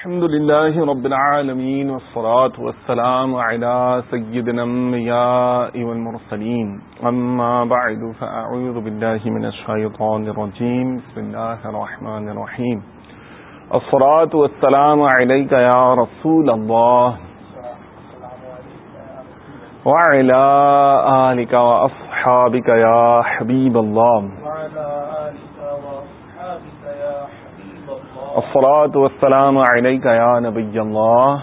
الحمد لله رب العالمين والصلاة والسلام على سيد الأنبياء والمرسلين. أما بعد، فأعوذ بالله من الشيطان الرجيم. بسم الله الرحمن الرحيم. الصلاة والسلام عليك يا رسول الله. وعلى آلك وأصحابك يا حبيب الله. وعلى الصلاة والسلام عليك يا نبي الله.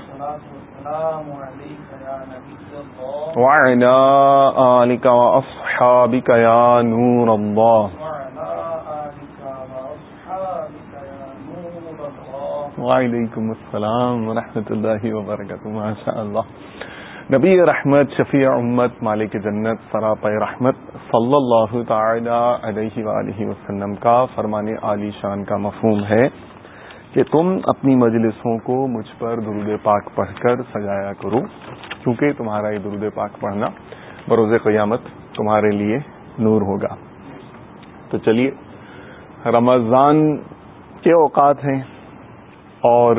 وعلى آلك وأصحابك يا نور الله. وعليكم السلام ورحمة الله وبركاته. ما شاء الله. نبی رحمت، شفیع امت، مالک جنت سراپا رحمت، صلی اللہ تعالی علیہ وآلہ وسلم کا فرمان عالی شان کا مفہوم ہے۔ کہ تم اپنی مجلسوں کو مجھ پر درود پاک پڑھ کر سجایا کرو کیونکہ تمہارا یہ درود پاک پڑھنا بروز قیامت تمہارے لیے نور ہوگا۔ تو چلیے، رمضان کے اوقات ہیں اور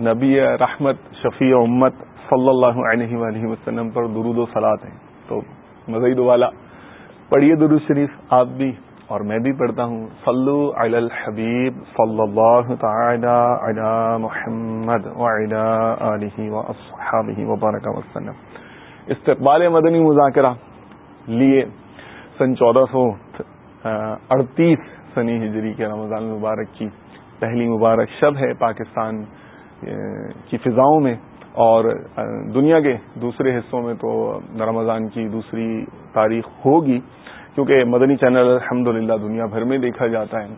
نبی رحمت، شفیع امت صلی اللہ علیہ وآلہ وسلم پر درود و سلاد ہیں۔ تو مزید والا، پڑھیے درود شریف، آپ بھی اور میں بھی پڑھتا ہوں، صلو علی الحبیب صلی اللہ تعالی علی محمد وعلی آلہ واصحابہ وبارک وسلم۔ استقبال مدنی مذاکرہ لیے سن چودہ سو اڑتیس سنی ہجری کے رمضان مبارک کی پہلی مبارک شب ہے پاکستان کی فضاؤں میں۔ اور دنیا کے دوسرے حصوں میں تو رمضان کی دوسری تاریخ ہوگی۔ کیونکہ مدنی چینل الحمد دنیا بھر میں دیکھا جاتا ہے۔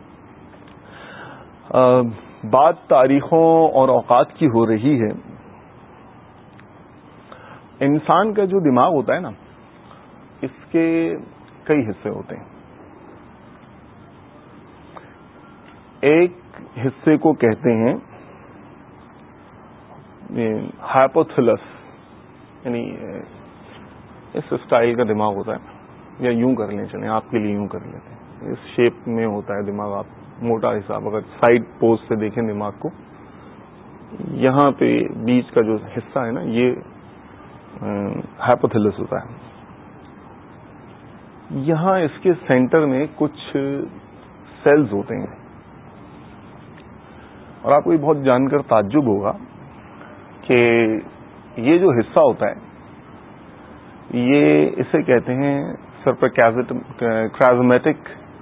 بات تاریخوں اور اوقات کی ہو رہی ہے۔ انسان کا جو دماغ ہوتا ہے نا، اس کے کئی حصے ہوتے ہیں۔ ایک حصے کو کہتے ہیں ہائپوتھلس یعنی اس اسٹائل کا دماغ ہوتا ہے۔ یا یوں کر لیں، چلیں، آپ کے لیے یوں کر لیتے ہیں۔ اس شیپ میں ہوتا ہے دماغ، آپ موٹا حساب، اگر سائڈ پوز سے دیکھیں دماغ کو، یہاں پہ بیچ کا جو حصہ ہے نا، یہ ہائپوتھلس ہوتا ہے۔ یہاں اس کے سینٹر میں کچھ سیلز ہوتے ہیں۔ اور آپ کو یہ بہت جان کر تعجب ہوگا کہ یہ جو حصہ ہوتا ہے، یہ اسے کہتے ہیں سر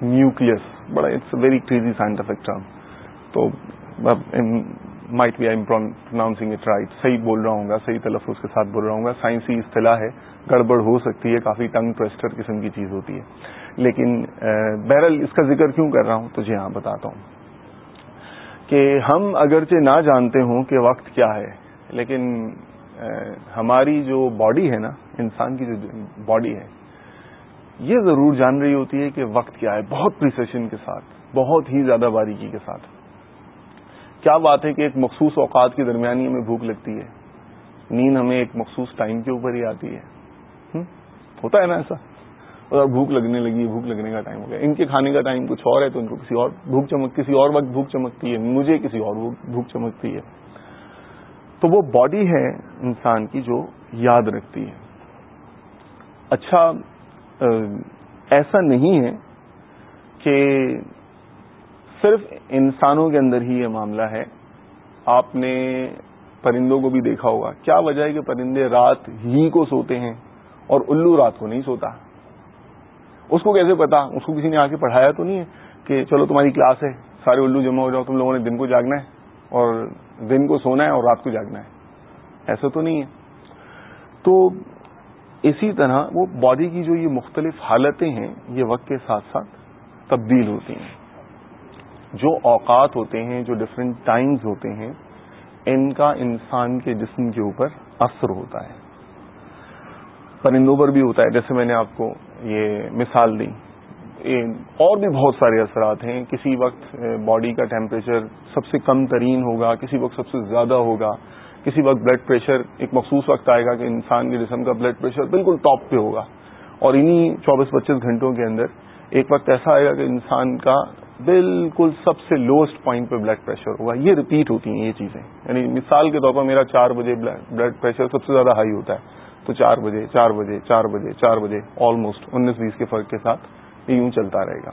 نیوکلس بڑا it's very crazy scientific term تو might be I pronouncing it right صحیح بول رہا ہوں گا، صحیح تلفظ کے ساتھ بول رہا ہوں گا۔ سائنسی اصطلاح ہے، گڑبڑ ہو سکتی ہے، کافی ٹنگ ٹویسٹر قسم کی چیز ہوتی ہے۔ لیکن بہرحال اس کا ذکر کیوں کر رہا ہوں؟ تو جی ہاں بتاتا ہوں۔ کہ ہم اگرچہ نہ جانتے ہوں کہ وقت کیا ہے، لیکن ہماری جو باڈی ہے نا، انسان کی جو باڈی ہے یہ ضرور جان رہی ہوتی ہے کہ وقت کیا ہے، بہت پریسیشن کے ساتھ، بہت ہی زیادہ باریکی کے ساتھ۔ کیا بات ہے کہ ایک مخصوص اوقات کی درمیانی ہمیں بھوک لگتی ہے؟ نیند ہمیں ایک مخصوص ٹائم کے اوپر ہی آتی ہے۔ ہوتا ہے نا ایسا؟ اور بھوک لگنے لگی، بھوک لگنے کا ٹائم ہو گیا۔ ان کے کھانے کا ٹائم کچھ اور ہے تو ان کو کسی اور بھوک چمک، کسی اور وقت بھوک چمکتی ہے۔ مجھے کسی اور بھوک چمکتی ہے۔ تو وہ باڈی ہے انسان کی جو یاد رکھتی ہے۔ اچھا ایسا نہیں ہے کہ صرف انسانوں کے اندر ہی یہ معاملہ ہے۔ آپ نے پرندوں کو بھی دیکھا ہوگا۔ کیا وجہ ہے کہ پرندے رات ہی کو سوتے ہیں اور الو رات کو نہیں سوتا؟ اس کو کیسے پتا؟ اس کو کسی نے آ کے پڑھایا تو نہیں ہے کہ چلو تمہاری کلاس ہے، سارے الو جمع ہو جاؤ، تم لوگوں نے دن کو جاگنا ہے اور دن کو سونا ہے اور رات کو جاگنا ہے۔ ایسا تو نہیں ہے۔ تو اسی طرح وہ باڈی کی جو یہ مختلف حالتیں ہیں، یہ وقت کے ساتھ ساتھ تبدیل ہوتی ہیں۔ جو اوقات ہوتے ہیں، جو ڈفرینٹ ٹائمز ہوتے ہیں، ان کا انسان کے جسم کے اوپر اثر ہوتا ہے۔ پرندوں پر بھی ہوتا ہے۔ جیسے میں نے آپ کو یہ مثال دی۔ اور بھی بہت سارے اثرات ہیں۔ کسی وقت باڈی کا ٹیمپریچر سب سے کم ترین ہوگا، کسی وقت سب سے زیادہ ہوگا۔ کسی وقت بلڈ پریشر ایک مخصوص وقت آئے گا کہ انسان کے جسم کا بلڈ پریشر بالکل ٹاپ پہ ہوگا۔ اور انہی چوبیس پچیس گھنٹوں کے اندر ایک وقت ایسا آئے گا کہ انسان کا بالکل سب سے لوسٹ پوائنٹ پہ بلڈ پریشر ہوگا۔ یہ ریپیٹ ہوتی ہیں یہ چیزیں۔ یعنی مثال کے طور پر میرا چار بجے بلڈ پریشر سب سے زیادہ ہائی ہوتا ہے۔ تو چار بجے چار بجے چار بجے چار بجے آلموسٹ انیس بیس کے فرق کے ساتھ یہ یوں چلتا رہے گا۔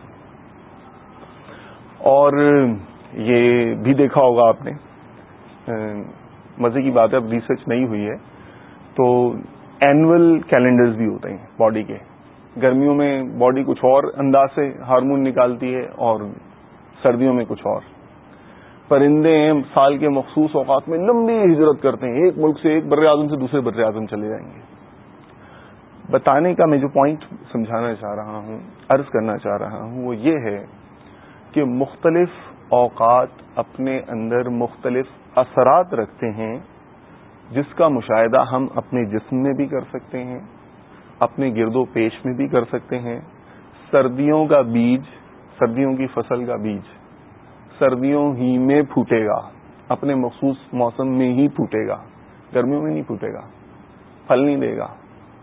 اور یہ بھی دیکھا ہوگا آپ نے۔ مزے کی بات ہے، اب ریسرچ نہیں ہوئی ہے۔ تو اینول کیلنڈرز بھی ہوتے ہیں باڈی کے۔ گرمیوں میں باڈی کچھ اور انداز سے ہارمون نکالتی ہے اور سردیوں میں کچھ اور۔ پرندے سال کے مخصوص اوقات میں لمبی ہجرت کرتے ہیں۔ ایک ملک سے ایک بر اعظم سے دوسرے بر اعظم چلے جائیں گے۔ بتانے کا میں جو پوائنٹ سمجھانا چاہ رہا ہوں، عرض کرنا چاہ رہا ہوں، وہ یہ ہے کہ مختلف اوقات اپنے اندر مختلف اثرات رکھتے ہیں جس کا مشاہدہ ہم اپنے جسم میں بھی کر سکتے ہیں، اپنے گرد و پیش میں بھی کر سکتے ہیں۔ سردیوں کا بیج، سردیوں کی فصل کا بیج۔ سردیوں ہی میں پھوٹے گا، اپنے مخصوص موسم میں ہی پھوٹے گا۔ گرمیوں میں نہیں پھوٹے گا۔ پھل نہیں دے گا۔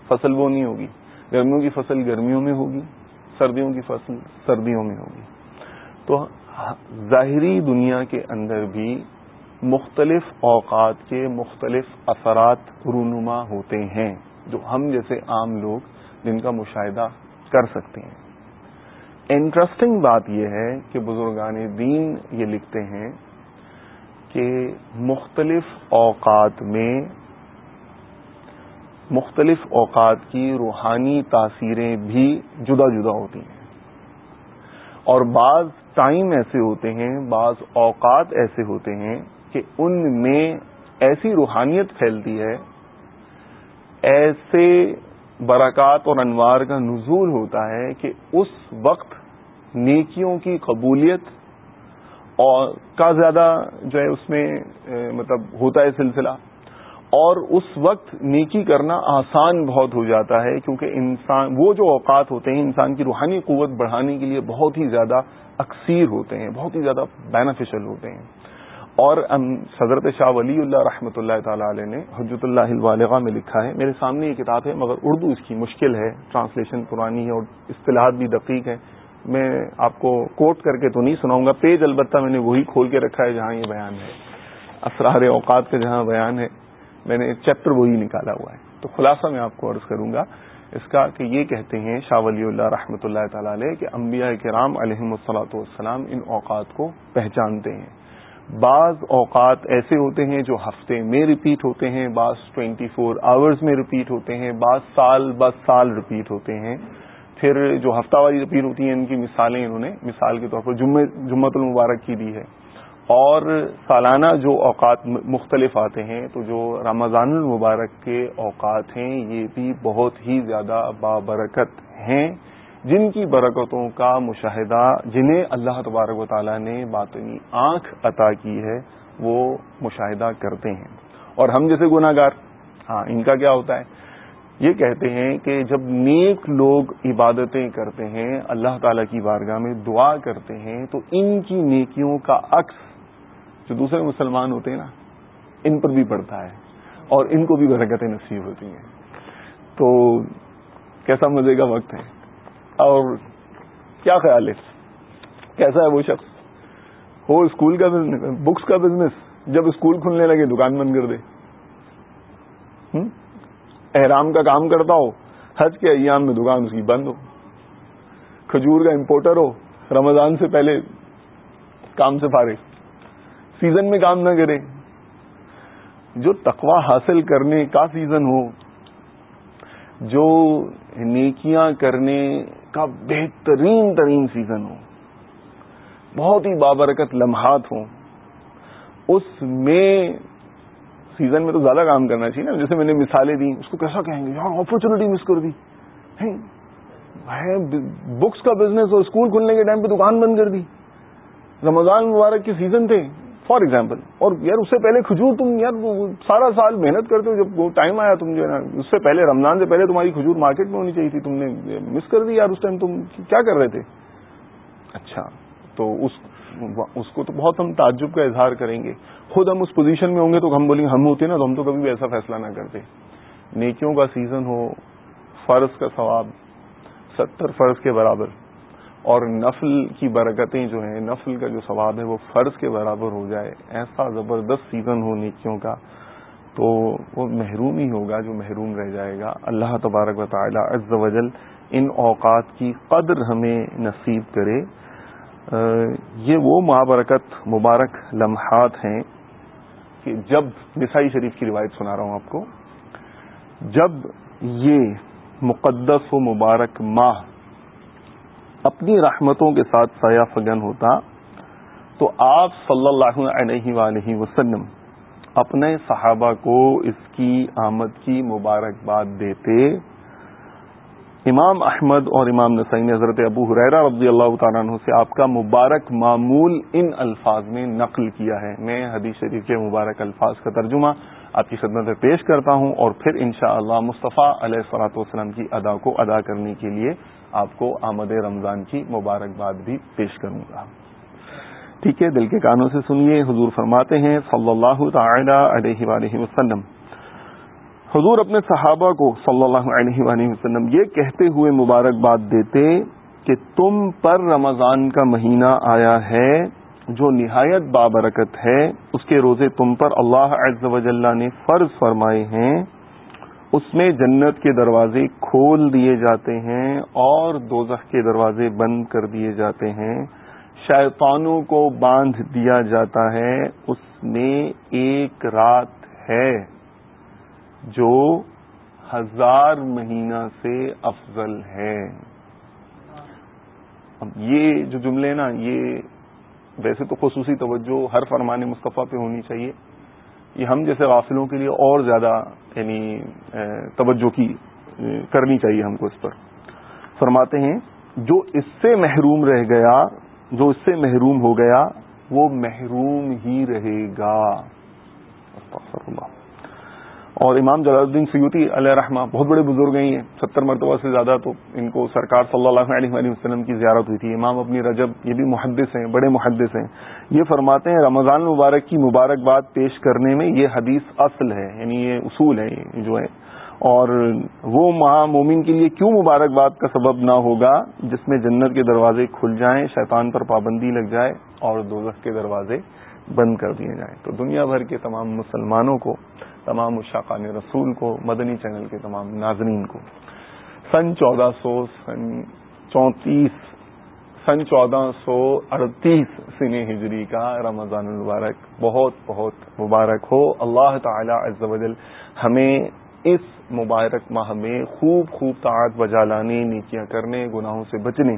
فصل وہ نہیں ہوگی۔ گرمیوں کی فصل گرمیوں میں ہوگی، سردیوں کی فصل سردیوں میں ہوگی۔ تو ظاہری دنیا کے اندر بھی مختلف اوقات کے مختلف اثرات رونما ہوتے ہیں، جو ہم جیسے عام لوگ جن کا مشاہدہ کر سکتے ہیں۔ انٹرسٹنگ بات یہ ہے کہ بزرگان دین یہ لکھتے ہیں کہ مختلف اوقات میں مختلف اوقات کی روحانی تاثیریں بھی جدا جدا ہوتی ہیں۔ اور بعض ٹائم ایسے ہوتے ہیں، بعض اوقات ایسے ہوتے ہیں کہ ان میں ایسی روحانیت پھیلتی ہے، ایسے برکات اور انوار کا نزول ہوتا ہے کہ اس وقت نیکیوں کی قبولیت اور کا زیادہ جو ہے اس میں مطلب ہوتا ہے سلسلہ، اور اس وقت نیکی کرنا آسان بہت ہو جاتا ہے کیونکہ انسان، وہ جو اوقات ہوتے ہیں انسان کی روحانی قوت بڑھانے کے لیے بہت ہی زیادہ اکثیر ہوتے ہیں، بہت ہی زیادہ بینیفیشل ہوتے ہیں۔ اور حضرت شاہ ولی اللہ رحمۃ اللہ تعالی علیہ نے حجت اللہ الوالغ میں لکھا ہے، میرے سامنے یہ کتاب ہے، مگر اردو اس کی مشکل ہے، ٹرانسلیشن پرانی ہے اور اصطلاحات بھی دقیق ہے میں آپ کو کوٹ کر کے تو نہیں سناؤں گا، پیج البتہ میں نے وہی کھول کے رکھا ہے جہاں یہ بیان ہے۔ اسرار اوقات کا جہاں بیان ہے، میں نے چیپٹر وہی نکالا ہوا ہے۔ تو خلاصہ میں آپ کو عرض کروں گا، اس کا کہ یہ کہتے ہیں شاہ ولی اللہ رحمۃ اللہ تعالی علیہ کہ انبیاء کرام علیہ السلاۃ والسلام ان اوقات کو پہچانتے ہیں۔ بعض اوقات ایسے ہوتے ہیں جو ہفتے میں ریپیٹ ہوتے ہیں، بعض ٹوینٹی فور آورز میں ریپیٹ ہوتے ہیں، بعض سال بعض سال ریپیٹ ہوتے ہیں۔ پھر جو ہفتہ واری ریپیٹ ہوتی ہیں، ان کی مثالیں انہوں نے، مثال کے طور پر جمعت المبارک کی دی ہے۔ اور سالانہ جو اوقات مختلف آتے ہیں، تو جو رمضان المبارک کے اوقات ہیں، یہ بھی بہت ہی زیادہ بابرکت ہیں۔ جن کی برکتوں کا مشاہدہ جنہیں اللہ تبارک و تعالیٰ نے باطنی آنکھ عطا کی ہے، وہ مشاہدہ کرتے ہیں۔ اور ہم جیسے گناہ گار ہاں ان کا کیا ہوتا ہے؟ یہ کہتے ہیں کہ جب نیک لوگ عبادتیں کرتے ہیں، اللہ تعالی کی بارگاہ میں دعا کرتے ہیں، تو ان کی نیکیوں کا عکس جو دوسرے مسلمان ہوتے ہیں نا، ان پر بھی پڑتا ہے اور ان کو بھی برکتیں نصیب ہوتی ہیں۔ تو کیسا مزے کا وقت ہے۔ اور کیا خیال ہے کیسا ہے وہ شخص؟ ہو اسکول کا بزنس بکس کا بزنس جب اسکول کھلنے لگے، دکان بند کر دے۔ احرام کا کام کرتا ہو، حج کے ایام میں دکان اس کی بند ہو۔ کھجور کا امپورٹر ہو، رمضان سے پہلے کام سے پارے سیزن میں کام نہ کرے۔ جو تقوا حاصل کرنے کا سیزن ہو، جو نیکیاں کرنے کا بہترین ترین سیزن ہو بہت ہی بابرکت لمحات ہوں۔ اس میں سیزن میں تو زیادہ کام کرنا چاہیے نا۔ جیسے میں نے مثالیں دی اس کو کیسا کہیں گے؟ یار اپرچونیٹی مس کر دی۔ بکس کا بزنس اور اسکول کھلنے کے ٹائم پہ دکان بند کر دی۔ رمضان مبارک کے سیزن تھے۔ فار ایگزامپل اور یار اس سے پہلے کھجور تم یار سارا سال محنت کرتے ہو، جب وہ ٹائم آیا تم جو ہے نا، اس سے پہلے، رمضان سے پہلے تمہاری کھجور مارکیٹ میں ہونی چاہیے تھی، تم نے مس کر دی یار اس ٹائم تم کیا کر رہے تھے؟ اچھا تو اس اس کو تو بہت ہم تعجب کا اظہار کریں گے۔ خود ہم اس پوزیشن میں ہوں گے تو ہم بولیں گے ہم ہوتے نا، تو ہم تو کبھی بھی ایسا فیصلہ نہ کرتے۔ نیکیوں کا سیزن ہو، فرض کا ثواب، ستر فرض کے برابر۔ اور نفل کی برکتیں جو ہیں، نفل کا جو ثواب ہے، وہ فرض کے برابر ہو جائے، ایسا زبردست سیزن ہو نیکیوں کا، تو وہ محروم ہی ہوگا جو محروم رہ جائے گا۔ اللہ تبارک و تعالی عز و جل ان اوقات کی قدر ہمیں نصیب کرے۔ یہ وہ مابرکت مبارک لمحات ہیں کہ جب نسائی شریف کی روایت سنا رہا ہوں آپ کو، جب یہ مقدس و مبارک ماہ اپنی رحمتوں کے ساتھ سایہ فگن ہوتا تو آپ صلی اللہ علیہ وآلہ وسلم اپنے صحابہ کو اس کی آمد کی مبارکباد دیتے۔ امام احمد اور امام نسائی نے حضرت ابو حریرا رضی اللہ تعالیٰ عنہ سے آپ کا مبارک معمول ان الفاظ میں نقل کیا ہے۔ میں حدیث شریف کے مبارک الفاظ کا ترجمہ آپ کی خدمت میں پیش کرتا ہوں اور پھر انشاءاللہ اللہ مصطفیٰ علیہ صلاۃ والسلام کی ادا کو ادا کرنے کے لیے آپ کو آمد رمضان کی مبارکباد بھی پیش کروں گا۔ ٹھیک ہے، دل کے کانوں سے سنیے، حضور فرماتے ہیں صلی اللہ تعالی علیہ وآلہ وسلم۔ حضور اپنے صحابہ کو صلی اللہ علیہ وآلہ وسلم یہ کہتے ہوئے مبارکباد دیتے کہ تم پر رمضان کا مہینہ آیا ہے، جو نہایت بابرکت ہے۔ اس کے روزے تم پر اللہ عز و جلہ نے فرض فرمائے ہیں۔ اس میں جنت کے دروازے کھول دیے جاتے ہیں اور دوزخ کے دروازے بند کر دیے جاتے ہیں۔ شیطانوں کو باندھ دیا جاتا ہے۔ اس میں ایک رات ہے جو ہزار مہینہ سے افضل ہے۔ اب یہ جو جملے نا، یہ ویسے تو خصوصی توجہ ہر فرمان مصطفیٰ پہ ہونی چاہیے۔ یہ ہم جیسے غافلوں کے لیے اور زیادہ یعنی توجہ کی کرنی چاہیے ہم کو اس پر۔ فرماتے ہیں، جو اس سے محروم رہ گیا، جو اس سے محروم ہو گیا، وہ محروم ہی رہے گا۔ اور امام جلال الدین سیوتی علیہ رحمہ بہت بڑے بزرگ ہیں ستر مرتبہ سے زیادہ تو ان کو سرکار صلی اللہ علیہ وآلہ وسلم کی زیارت ہوئی تھی۔ امام اپنی رجب، یہ بھی محدث ہیں، بڑے محدث ہیں۔ یہ فرماتے ہیں، رمضان مبارک کی مبارکباد پیش کرنے میں یہ حدیث اصل ہے یعنی یہ اصول ہے جو ہے۔ اور وہ ماہ مومن کے لیے کیوں مبارکباد کا سبب نہ ہوگا، جس میں جنت کے دروازے کھل جائیں، شیطان پر پابندی لگ جائے اور دوزخ کے دروازے بند کر دیے جائیں۔ تو دنیا بھر کے تمام مسلمانوں کو تمام اشاقان رسول کو، مدنی چینل کے تمام ناظرین کو۔ سن چودہ سو، سن چونتیس، سن چودہ سو اڑتیس سن ہجری کا رمضان المبارک بہت بہت مبارک ہو۔ اللہ تعالی عز و جل ہمیں اس مبارک ماہ میں خوب خوب تعات بجا لانے، نیکیاں کرنے، گناہوں سے بچنے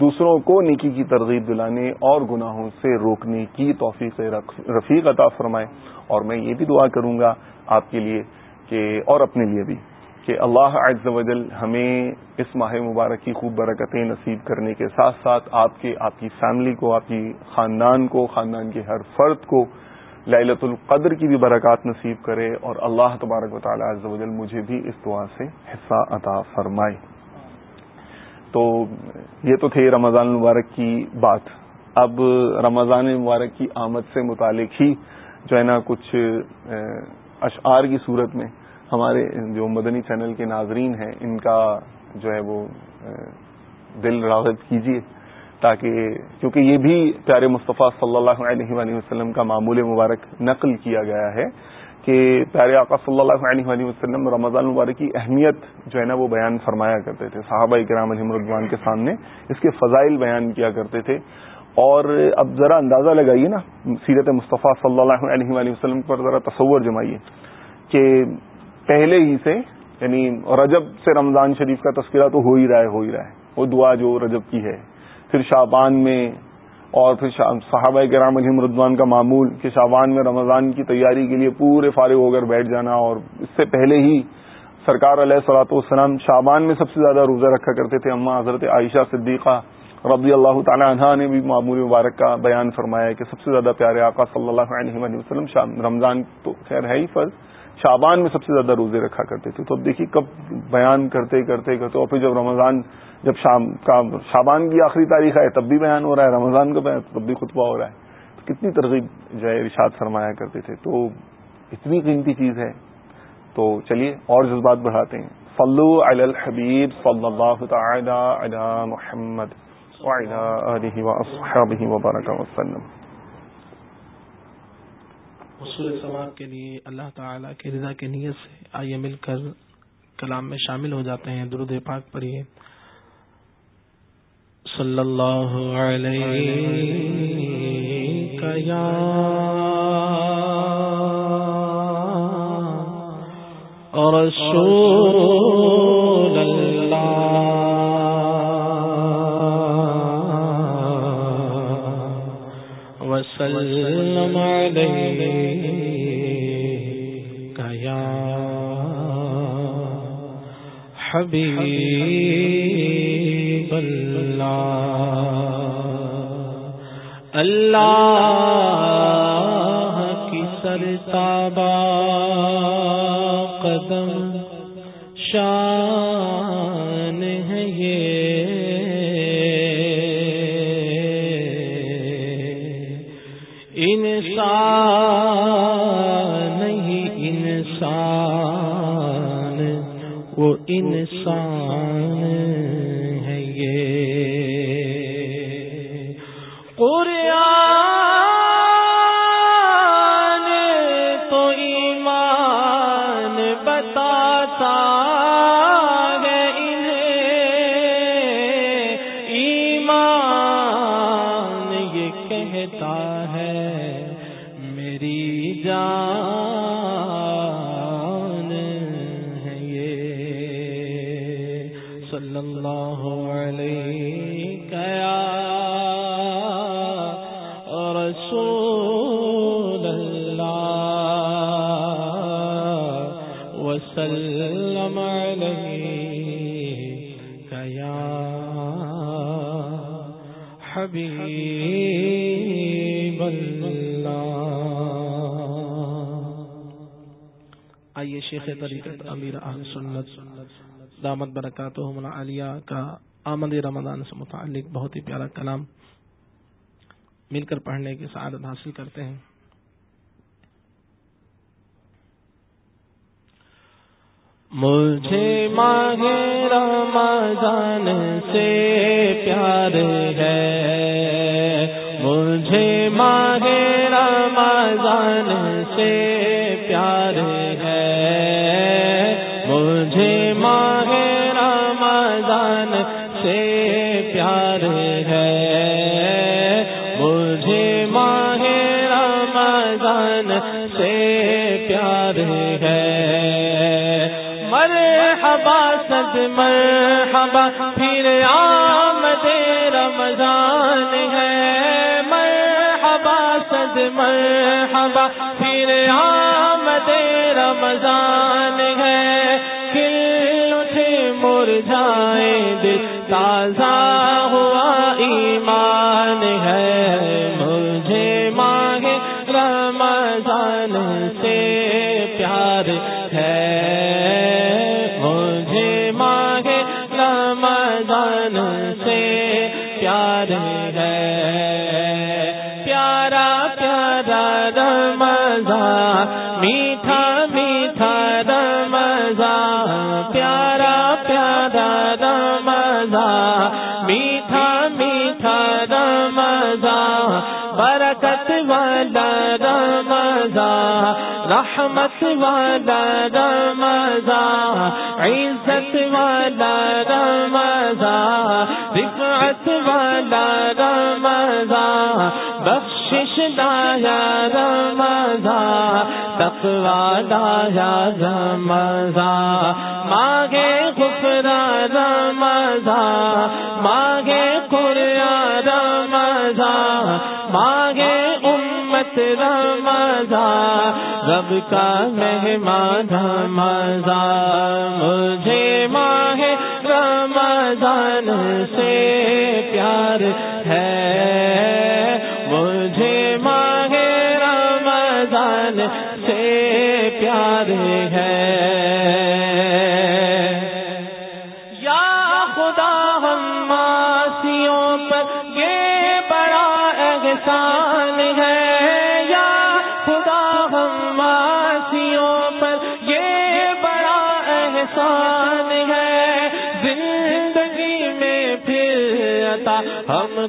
دوسروں کو نیکی کی ترغیب دلانے اور گناہوں سے روکنے کی توفیق رفیق عطا فرمائے۔ اور میں یہ بھی دعا کروں گا آپ کے لیے کہ اور اپنے لیے بھی کہ اللہ عز و جل ہمیں اس ماہ مبارک کی خوب برکتیں نصیب کرنے کے ساتھ ساتھ آپ کے آپ کی فیملی کو، آپ کی خاندان کو، خاندان کے ہر فرد کو للت القدر کی بھی برکات نصیب کرے اور اللہ تبارک و تعالی عز و جل مجھے بھی اس دعا سے حصہ عطا فرمائے۔ تو یہ تو تھے رمضان مبارک کی بات۔ اب رمضان مبارک کی آمد سے متعلق ہی جو ہے نا کچھ اشعار کی صورت میں ہمارے جو مدنی چینل کے ناظرین ہیں، ان کا جو ہے وہ دل راغب کیجیے تاکہ، کیونکہ یہ بھی پیارے مصطفیٰ صلی اللہ علیہ وآلہ وسلم کا معمول مبارک نقل کیا گیا ہے۔ کہ پیارے آقا صلی اللہ علیہ وآلہ وسلم رمضان مبارک کی اہمیت جو ہے نا وہ بیان فرمایا کرتے تھے۔ صحابہ کرام علیہ مردوان کے سامنے اس کے فضائل بیان کیا کرتے تھے۔ اور اب ذرا اندازہ لگائیے نا، سیرت مصطفیٰ صلی اللہ علیہ وآلہ وسلم پر ذرا تصور جمائیے کہ پہلے ہی سے یعنی رجب سے رمضان شریف کا تذکرہ تو ہو ہی رہا ہے، ہو ہی رہا ہے۔ وہ دعا جو رجب کی ہے، پھر شابان میں اور پھر صحابہ کرام علیہ مردوان کا معمول کہ شابان میں رمضان کی تیاری کے لیے پورے فارغ ہو کر بیٹھ جانا اور اس سے پہلے ہی سرکار علیہ صلاحت والسلام شابان میں سب سے زیادہ روزہ رکھا کرتے تھے۔ اما حضرت عائشہ صدیقہ رضی اللہ تعالیٰ عنہ نے بھی معمول مبارک کا بیان فرمایا کہ سب سے زیادہ پیارے آقا صلی اللہ علیہ وسلم رمضان تو خیر ہے ہی فرض شابان میں سب سے زیادہ روزے رکھا کرتے تھے۔ تو اب دیکھیے کب بیان کرتے کرتے کرتے اور پھر جب رمضان جب شام کا شابان کی آخری تاریخ ہے تب بھی بیان ہو رہا ہے، رمضان کا بیان تب بھی خطبہ ہو رہا ہے۔ تو کتنی ترغیب جو ہے ارشاد فرمایا کرتے تھے۔ تو اتنی قیمتی چیز ہے۔ تو چلیے اور جذبات بڑھاتے ہیں۔ فلو الحبیب صلی اللہ تعالی علی محمد وعلى آله وأصحابه وبارك وسلم۔ حصول ثواب کے لیے اللہ تعالی کے رضا کی نیت سے آئیے مل کر کلام میں شامل ہو جاتے ہیں۔ درود پاک پڑھیے۔ صلی اللہ علیہ یا رسول اللہ وسلم علیہ یا حبیب اللہ اللہ کی سرتابہ قدم شان ہے یہ۔ انسان نہیں انسان وہ انسان کہتا ہے میری جان شیخ طریقت امیر اہل سنت، دامت برکاتہم العالیہ کا آمد رمضان سے متعلق بہت ہی پیارا کلام مل کر پڑھنے کی سعادت حاصل کرتے ہیں۔ مجھے ماہ رمضان سے پیار ہے۔ مجھے ماہ رمضان سے مرحبا مرحبا، پھر آمد رمضان ہے۔ مرحبا سد مرحبا، پھر آمد رمضان ہے۔ کل اٹھے مرجھائے دل تازہ پیار ہے پیارا پیارا رمضان، میٹھا میٹھا رمضان۔ پیارا پیارا رمضان، میٹھا میٹھا رمضان۔ برکت والا رمضان، رحمت والا رمضان۔ عزت والا رمضان۔ والا رمضان بخشش لایا رمضان تقوی لایا رمضان مانگے غفرا رمضان مانگے قرآن رمضان مانگے امت رمضان رب کا مہمان رمضان مجھے ماہ رمضان سے پیار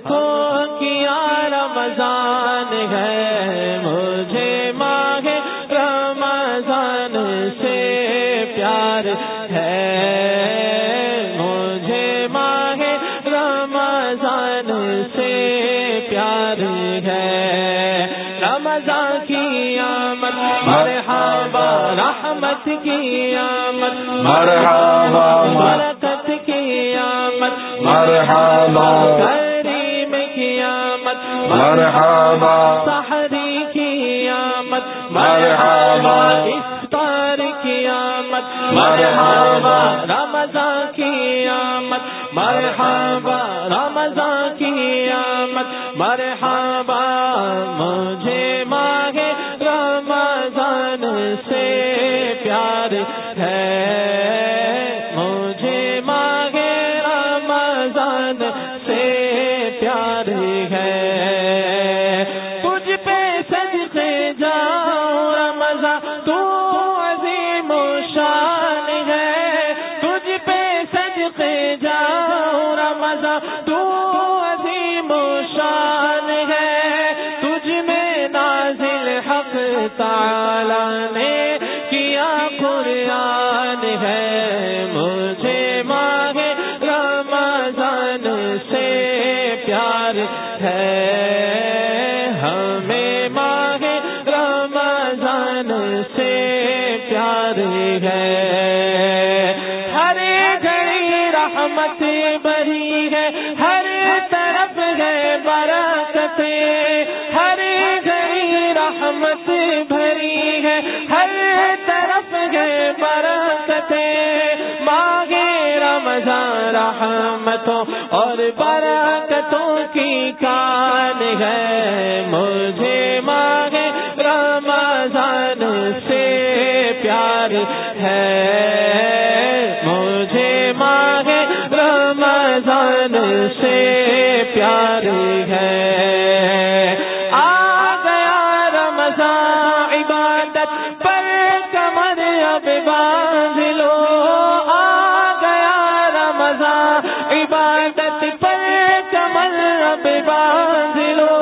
کو کیا رمضان ہے مجھے ماہ رمضان سے پیار ہے۔ مجھے ماہ رمضان سے پیار ہے۔ رمضان کی آمد مرحبا رحمت کی آمد۔ مرحبا برکت کی آمد۔ مرحبا۔ مرحبا. سحری کی آمد مرحبا. افطار کی آمد مرحبا. رمضان کی آمد مرحبا. رمضان کی آمد مرحبا. رمضان رحمتوں اور برکتوں کی کان ہے۔ مجھے مانگے رمضان سے پیار ہے۔ مجھے مانگے رمضان سے پیار ہے۔ باندھ لو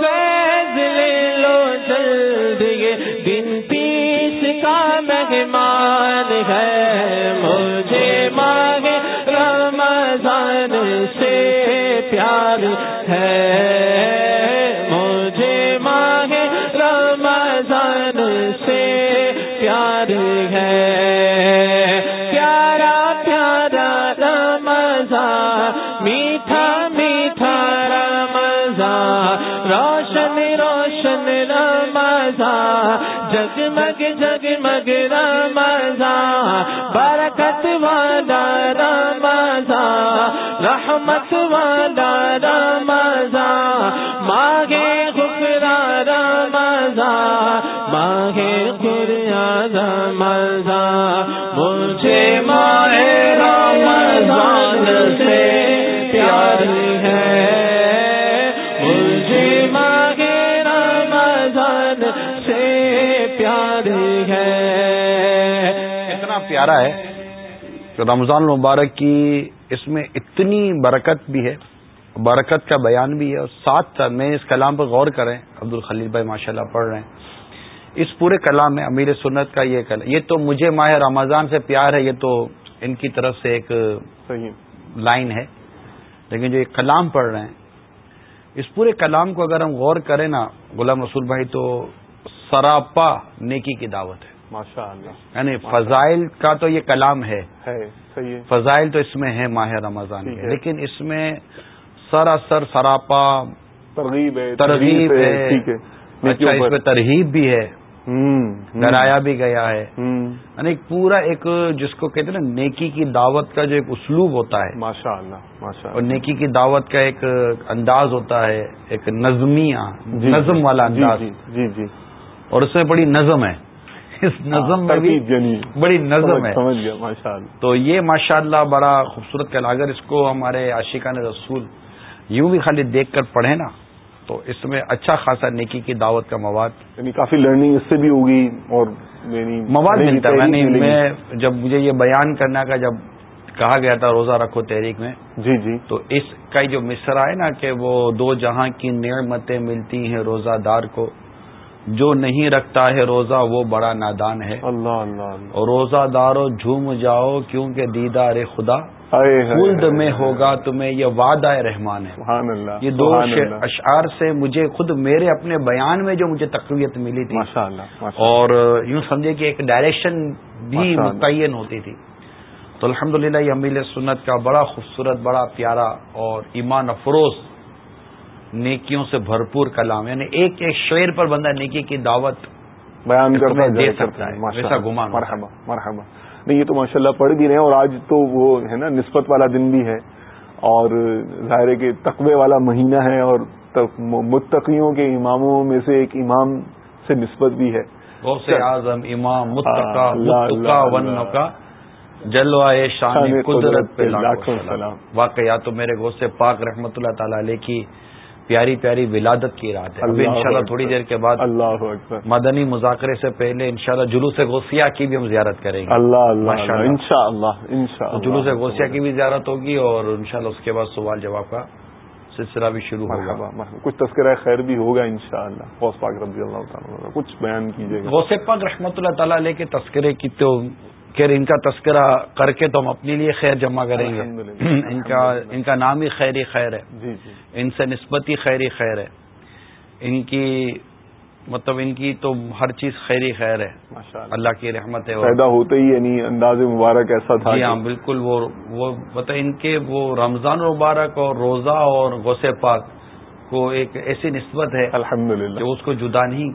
فیض لے لو جلد یہ دن تیس کا مہمان ہے مجھے۔ رحمت والا رمضان مانگے خفرا رمضان مانگے خریا رمضان، مجھے مائے رمضان سے پیار ہے۔ مجھے مانگے رمضان سے پیار ہے۔ اتنا پیارا ہے۔ کہ رمضان المبارک کی اس میں اتنی برکت بھی ہے برکت کا بیان بھی ہے اور ساتھ ساتھ میں اس کلام پر غور کریں عبد الخلیل بھائی ماشاء اللہ پڑھ رہے ہیں۔ اس پورے کلام میں امیر سنت کا یہ کلام یہ تو مجھے ماہ رمضان سے پیار ہے یہ تو ان کی طرف سے ایک صحیح۔ لائن ہے۔ لیکن جو یہ کلام پڑھ رہے ہیں اس پورے کلام کو اگر ہم غور کریں نا غلام رسول بھائی تو سراپا نیکی کی دعوت ہے۔ ماشاء اللہ۔ یعنی فضائل کا تو یہ کلام ہے۔ صحیح فضائل تو اس میں ہے ماہ رمضان کے۔ لیکن اس میں سراسر سراپا ترغیب ہے ترغیب ہے اچھا اس۔ میں ترغیب بھی ہے۔ ڈرایا بھی گیا ہے۔ یعنی پورا ایک جس کو کہتے ہیں نا نیکی کی دعوت کا جو ایک اسلوب ہوتا ہے۔ ماشاء اللہ اور نیکی کی دعوت کا ایک انداز ہوتا ہے ایک نظمیہ جی، نظم والا جی، انداز۔ جی جی جی۔ اور اس میں بڑی نظم ہے۔ اس نظم میں بھی یعنی بڑی نظم ہے۔ سمجھ گیا ماشاء اللہ تو یہ ماشاءاللہ بڑا خوبصورت کلا اگر اس کو ہمارے عاشقان رسول یوں بھی خالی دیکھ کر پڑھیں نا تو اس میں اچھا خاصا نیکی کی دعوت کا مواد۔ یعنی کافی لرننگ اس سے بھی ہوگی اور یعنی مواد ملتا ہے۔ یعنی۔ میں جب مجھے یہ بیان کرنا کا جب کہا گیا تھا روزہ رکھو تحریک میں جی جی۔ تو اس کا جو مصرا ہے نا کہ وہ دو جہاں کی نعمتیں ملتی ہیں روزہ دار کو جو نہیں رکھتا ہے روزہ وہ بڑا نادان ہے اللہ اللہ اللہ روزہ دارو جھوم جاؤ کیونکہ دیدار خدا خلد میں۔ ہوگا تمہیں یہ وعدہ رحمان ہے سبحان اللہ یہ دو۔ اشعار سے مجھے خود میرے اپنے بیان میں جو مجھے تقویت ملی تھی ماشاء اللہ اور یوں سمجھے کہ ایک ڈائریکشن بھی۔ متعین ہوتی تھی تو الحمدللہ یہ امیل سنت کا بڑا خوبصورت بڑا پیارا اور ایمان افروز نیکیوں سے بھرپور کلام یعنی ایک ایک شعر پر بندہ نیکی کی دعوت بیان کرتا دے سکتا ہے، اللہ۔ گمان۔ مرحبا مرحبا۔ نہیں یہ تو ماشاء اللہ پڑھ بھی رہے ہیں اور آج تو وہ ہے نا نسبت والا دن بھی ہے۔ اور ظاہر ہے کہ تقوی والا مہینہ ہے اور تق- متقیوں کے اماموں میں سے ایک امام سے نسبت بھی ہے۔ غوث اعظم امام متقا متقا جلوائے شان قدرت پہ لاکھوں سلام۔ واقعہ تو میرے غوث پاک رحمت اللہ تعالی علیہ کی پیاری پیاری ولادت کی رات ہے۔ ابھی اللہ انشاءاللہ۔ تھوڑی دیر کے بعد اللہ مدنی مذاکرے سے پہلے انشاءاللہ جلوس غوثیہ کی بھی ہم زیارت کریں گے۔ اللہ اللہ ماشاء اللہ۔ ان شاء اللہ ان شاء تو اللہ جلوس غوثیہ کی بھی زیارت ہوگی اور انشاءاللہ اس کے بعد سوال جواب کا سلسلہ بھی شروع ہوگا۔ کچھ تذکرہ خیر بھی ہوگا ان شاء اللہ غوث پاک رضی اللہ تعالیٰ عنہ۔ کچھ بیان کیجیے گا۔ غوث پاک رحمت اللہ تعالی علیہ کے تذکرے کی تو خیر ان کا تذکرہ کر کے تو ہم اپنے لیے خیر جمع کریں گے۔ ان کا ان کا نام ہی خیر ہی خیر ہے۔ جی جی۔ ان سے نسبت ہی خیر ہی خیر ہے۔ ان کی مطلب ان کی تو ہر چیز خیر ہی خیر ہے۔ اللہ کی رحمت ہے پیدا ہوتے ہی یعنی انداز مبارک ایسا تھا جی ہاں بالکل وہ وہ بتا ان کے وہ رمضان مبارک اور روزہ اور غوث پاک کو ایک ایسی نسبت ہے الحمد للہ اس کو جدا نہیں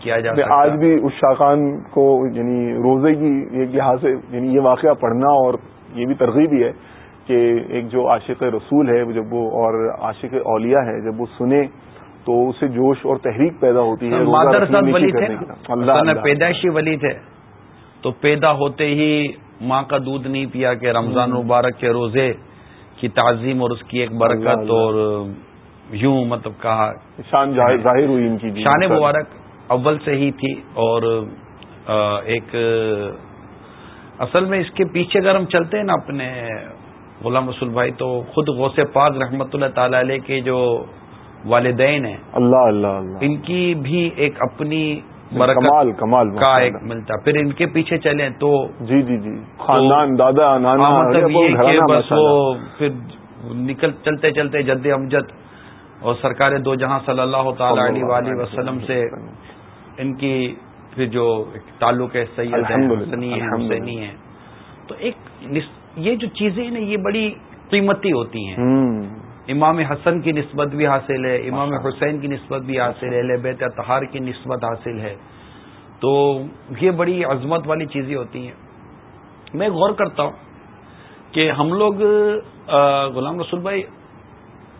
کیا جا سکتا۔ آج بھی اس شاخان کو یعنی روزے کی ایک لحاظ سے یعنی یہ واقعہ پڑھنا اور یہ بھی ترغیب ہی ہے کہ ایک جو عاشق رسول ہے جب وہ اور عاشق اولیاء ہے جب وہ سنے تو اسے جوش اور تحریک پیدا ہوتی ہے مادر صاحب ولی تھے۔ اللہ پیدائشی ولی تھے تو پیدا ہوتے ہی ماں کا دودھ نہیں پیا کہ رمضان مبارک کے روزے کی تعظیم اور اس کی ایک برکت۔ اور یوں مطلب کہا شان ظاہر ہوئی ان کی شان۔ مبارک اول سے ہی تھی اور ایک اصل میں اس کے پیچھے اگر ہم چلتے ہیں نا اپنے غلام رسول بھائی تو خود غوث پاک رحمت اللہ تعالی علیہ کے جو والدین ہیں اللہ اللہ اللہ ان کی بھی ایک اپنی برکت کمال کمال کا ایک۔ ملتا پھر ان کے پیچھے چلیں تو جی جی جی خاندان دادا نانا مطلب یہ کہ بس وہ۔ پھر نکل چلتے چلتے جد امجد اور سرکار دو جہاں صلی اللہ تعالی علیہ وآلہ وسلم سے ان کی پھر جو تعلق ہے سید ہے۔ حسینی ہے۔ تو ایک یہ جو چیزیں ہیں یہ بڑی قیمتی ہوتی ہیں۔ امام حسن کی نسبت بھی حاصل ہے امام حسین کی نسبت بھی حاصل ہے بیت اطہار کی نسبت حاصل ہے۔ تو یہ بڑی عظمت والی چیزیں ہوتی ہیں۔ میں غور کرتا ہوں کہ ہم لوگ غلام رسول بھائی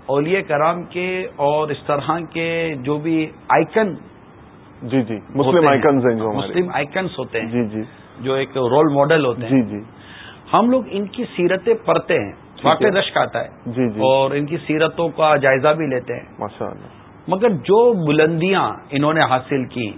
اولیاء کرام کے اور اس طرح کے جو بھی آئکن جی جی مسلم آئکنز ہیں۔ جو مسلم آئکنس ہوتے ہیں۔ جی جی۔ جو ایک رول ماڈل ہوتے ہیں۔ جی جی۔ ہم لوگ ان کی سیرتیں پڑھتے ہیں۔ واقع رشک آتا ہے۔ جی جی۔ اور ان کی سیرتوں کا جائزہ بھی لیتے ہیں۔ ماشاء اللہ۔ مگر جو بلندیاں انہوں نے حاصل کی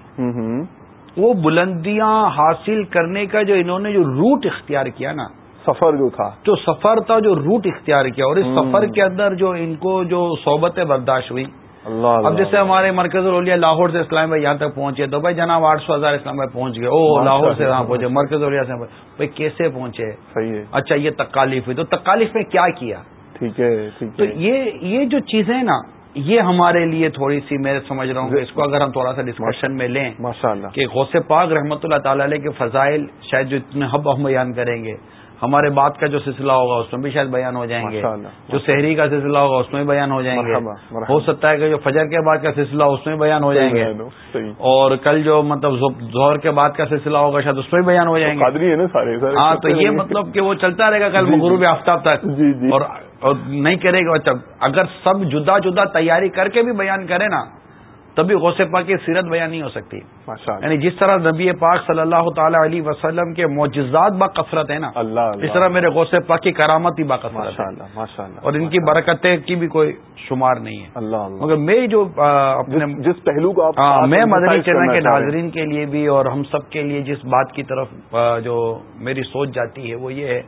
وہ بلندیاں حاصل کرنے کا جو انہوں نے جو روٹ اختیار کیا نا سفر جو تھا۔ جو سفر تھا جو روٹ اختیار کیا اور اس۔ سفر کے اندر جو ان کو جو صحبت برداشت ہوئی اللہ اب جیسے ہمارے مرکز اولیا لاہور سے اسلام بھائی یہاں تک پہنچے تو بھائی جناب آٹھ سو ہزار اسلام بھائی پہنچ گئے۔ او لاہور سے۔ وہاں پہنچے مرکز اولیا سے۔ بھائی کیسے پہنچے؟ صحیح اچھا یہ تکالیف ہوئی۔ تو تکالیف میں کیا کیا؟ ٹھیک ہے تو یہ یہ جو چیزیں نا یہ ہمارے لیے تھوڑی سی میں سمجھ رہا ہوں کہ اس کو اگر ہم تھوڑا سا ڈسکشن میں لیں کہ غوث پاک رحمۃ اللہ تعالی علیہ کے فضائل شاید جو اتنے حب ہم بیان کریں گے ہمارے بات کا جو سلسلہ ہوگا اس میں بھی شاید بیان ہو جائیں گے جو شہری کا سلسلہ ہوگا اس میں بھی بیان ہو جائیں گے۔ ہو سکتا ہے کہ جو فجر کے بعد کا سلسلہ اس میں بیان ہو جائیں گے اور کل جو مطلب ظہر کے بعد کا سلسلہ ہوگا شاید اس میں بھی بیان ہو جائیں گے ہاں تو یہ۔ مطلب کہ وہ چلتا رہے گا کل جی، جی۔ غروب آفتاب تک جی،۔ اور اور نہیں کرے گا اچھا اگر سب جدا جدا تیاری کر کے بھی بیان کرے نا تبھی غوث پاک کی سیرت بیان نہیں ہو سکتی۔ یعنی جس طرح نبی پاک صلی اللہ تعالی علیہ وسلم کے معجزات با کثرت ہے نا اللہ اس طرح میرے غوث پاک کی کرامت ہی با کثرت ہے۔ اور ان کی برکتیں کی بھی کوئی شمار نہیں ہے اللہ مگر میں جو اپنے جس- پہلو کو ہاں میں مدنی چینل کے۔ ناظرین کے لیے بھی اور ہم سب کے لیے جس بات کی طرف جو میری سوچ جاتی ہے وہ یہ ہے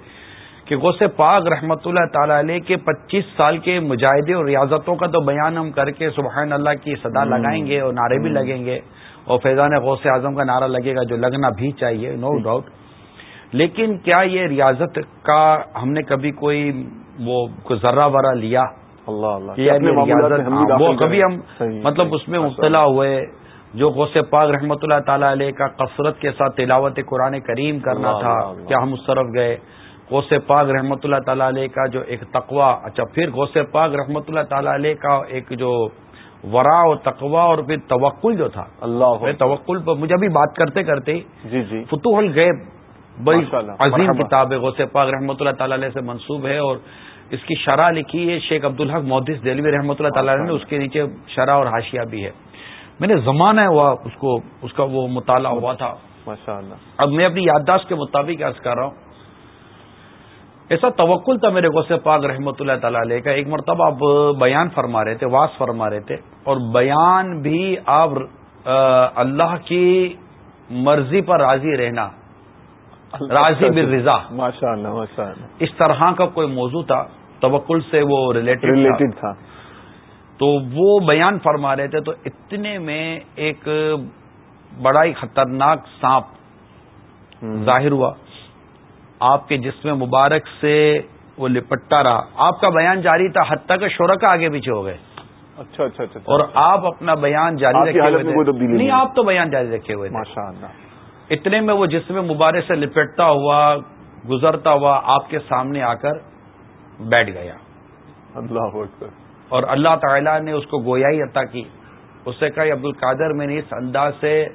کہ غوث پاک رحمۃ اللہ تعالی علیہ کے پچیس سال کے مجاہدے اور ریاضتوں کا تو بیان ہم کر کے سبحان اللہ کی صدا لگائیں گے اور نعرے بھی لگیں گے اور فیضان غوث اعظم کا نعرہ لگے گا جو لگنا بھی چاہیے نو ڈاؤٹ لیکن کیا یہ ریاضت کا ہم نے کبھی کوئی وہ ذرہ ورا لیا؟ اللہ وہ کبھی ہم مطلب اس میں مبتلا ہوئے جو غوث پاک رحمۃ اللہ تعالی علیہ کا کثرت کے ساتھ تلاوت قرآن کریم کرنا تھا کیا ہم اس طرف گئے؟ غوث پاک رحمۃ اللہ تعالی علیہ کا جو ایک تقوا اچھا پھر غوث پاک رحمۃ اللہ تعالی علیہ کا ایک جو ورا و تقوا اور پھر توکل جو تھا۔ اللہ توکل پر مجھے ابھی بات کرتے کرتے جی جی۔ فتوح الغیب بڑی عظیم کتاب ہے۔ غوث پاک رحمۃ اللہ تعالی علیہ سے منسوب ہے اور اس کی شرح لکھی ہے۔ شیخ عبدالحق محدث دلوی رحمۃ اللہ تعالی نے اس کے نیچے شرح اور حاشیہ بھی ہے۔ میں نے زمانہ ہوا اس کو اس کا وہ مطالعہ ہوا تھا۔ اب میں اپنی یادداشت کے مطابق عرض کر رہا ہوں۔ ایسا توکل تھا میرے غصے پاک رحمۃ اللہ تعالی علیہ کا۔ ایک مرتبہ آپ بیان فرما رہے تھے واس فرما رہے تھے اور بیان بھی آپ اللہ کی مرضی پر راضی رہنا راضی بر رضا۔ اس طرح کا کوئی موضوع تھا توکل سے وہ ریلیٹڈ تھا۔ تو وہ بیان فرما رہے تھے تو اتنے میں ایک بڑا ہی خطرناک سانپ ظاہر ہوا۔ آپ کے جسم مبارک سے وہ لپٹتا رہا۔ آپ کا بیان جاری تھا حتیٰ کہ شورا کا آگے پیچھے ہو گئے۔ اچھا اچھا اچھا اور آپ اپنا بیان جاری رکھے ہوئے نہیں آپ تو بیان جاری رکھے ہوئے اتنے میں وہ جسم مبارک سے لپٹتا ہوا گزرتا ہوا آپ کے سامنے آ کر بیٹھ گیا۔ اللہ اور اللہ تعالیٰ نے اس کو گویائی عطا کی۔ اس سے کہا عبد القادر میں نے اس انداز سے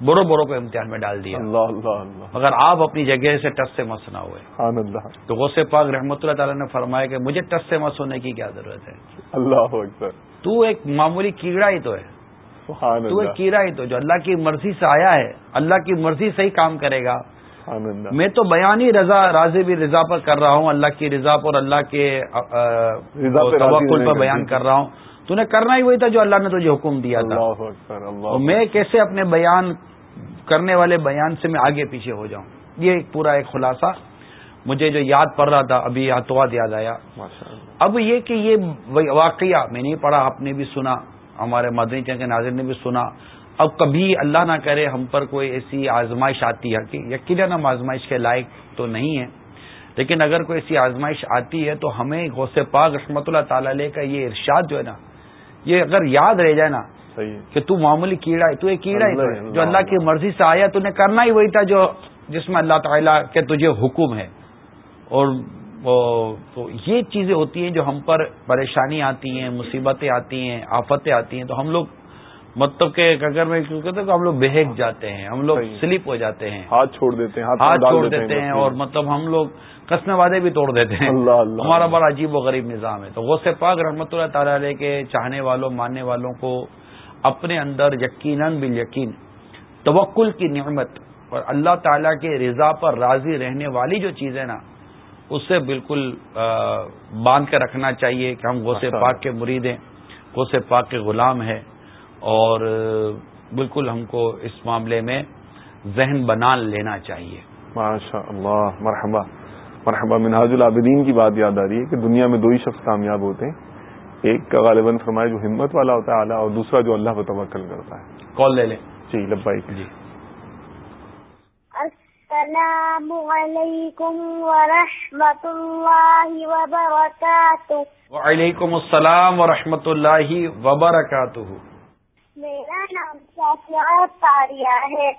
برو برو کو امتحان میں ڈال دیا۔ اللہ اللہ اللہ۔ اگر آپ اپنی جگہ سے ٹس سے مس نہ ہوئے۔ اللہ۔ تو غوث پاک رحمۃ اللہ تعالیٰ نے فرمایا کہ مجھے ٹس سے مس ہونے کی کیا ضرورت ہے؟ اللہ اکبر۔ تو ایک معمولی کیڑا ہی تو ہے۔ تو ایک کیڑا ہی تو جو اللہ کی مرضی سے آیا ہے اللہ کی مرضی سے ہی کام کرے گا۔ میں تو بیانی رضا راضی بھی رضا پر کر رہا ہوں اللہ کی رضا پر اللہ کے توقل پر بیان کر رہا ہوں۔ تو نے کرنا ہی وہی تھا جو اللہ نے تجھے حکم دیا تھا میں کیسے اپنے بیان کرنے والے بیان سے میں آگے پیچھے ہو جاؤں یہ پورا ایک خلاصہ مجھے جو یاد پڑ رہا تھا ابھی اتواد یاد آیا اب یہ کہ یہ واقعہ میں نہیں پڑھا آپ نے بھی سنا ہمارے مدنی چند کے ناظر نے بھی سنا اب کبھی اللہ نہ کرے ہم پر کوئی ایسی آزمائش آتی ہے کہ یقیناً ہم آزمائش کے لائق تو نہیں ہیں لیکن اگر کوئی ایسی آزمائش آتی ہے تو ہمیں غوث پاک رحمۃ اللہ تعالی علیہ کا یہ ارشاد جو ہے نا یہ اگر یاد رہ جائے نا کہ تو معمولی کیڑا ہے تو ایک کیڑا ہے۔ جو اللہ کی مرضی سے آیا تو نے کرنا ہی وہی تھا جو جس میں اللہ تعالیٰ کے تجھے حکم ہے۔ اور تو یہ چیزیں ہوتی ہیں جو ہم پر پریشانی آتی ہیں مصیبتیں آتی ہیں آفتیں آتی ہیں۔ تو ہم لوگ مطلب کہ اگر میں کیوں کہتے ہم لوگ بہک جاتے ہیں ہم لوگ سلپ ہو جاتے ہیں۔ ہاتھ چھوڑ دیتے ہیں ہاتھ چھوڑ دیتے ہیں اور مطلب ہم لوگ قسم وعدے بھی توڑ دیتے ہیں۔ ہمارا بڑا عجیب و غریب نظام ہے۔ تو غوث پاک رحمۃ اللہ تعالی علیہ کے چاہنے والوں ماننے والوں کو اپنے اندر یقیناً بال یقین توکل کی نعمت اور اللہ تعالیٰ کے رضا پر راضی رہنے والی جو چیز ہے نا اس سے بالکل باندھ کے رکھنا چاہیے کہ ہم غوث پاک کے مرید ہیں غوث پاک کے غلام ہیں۔ اور بالکل ہم کو اس معاملے میں ذہن بنا لینا چاہیے۔ ماشاء اللہ مرحبا۔ مرحبا مناج العابدین کی بات یاد آ رہی ہے کہ دنیا میں دو ہی شخص کامیاب ہوتے ہیں۔ ایک کا غالباً فرمائے جو ہمت والا ہوتا ہے اعلیٰ اور دوسرا جو اللہ کو توکل کرتا ہے۔ کال لے لیں جی لبائی جی۔ السلام علیکم ورحمۃ اللہ وبرکاتہ۔ وعلیکم السلام ورحمۃ اللہ وبرکاتہ۔ میرا نام شافیہ تاریہ ہے۔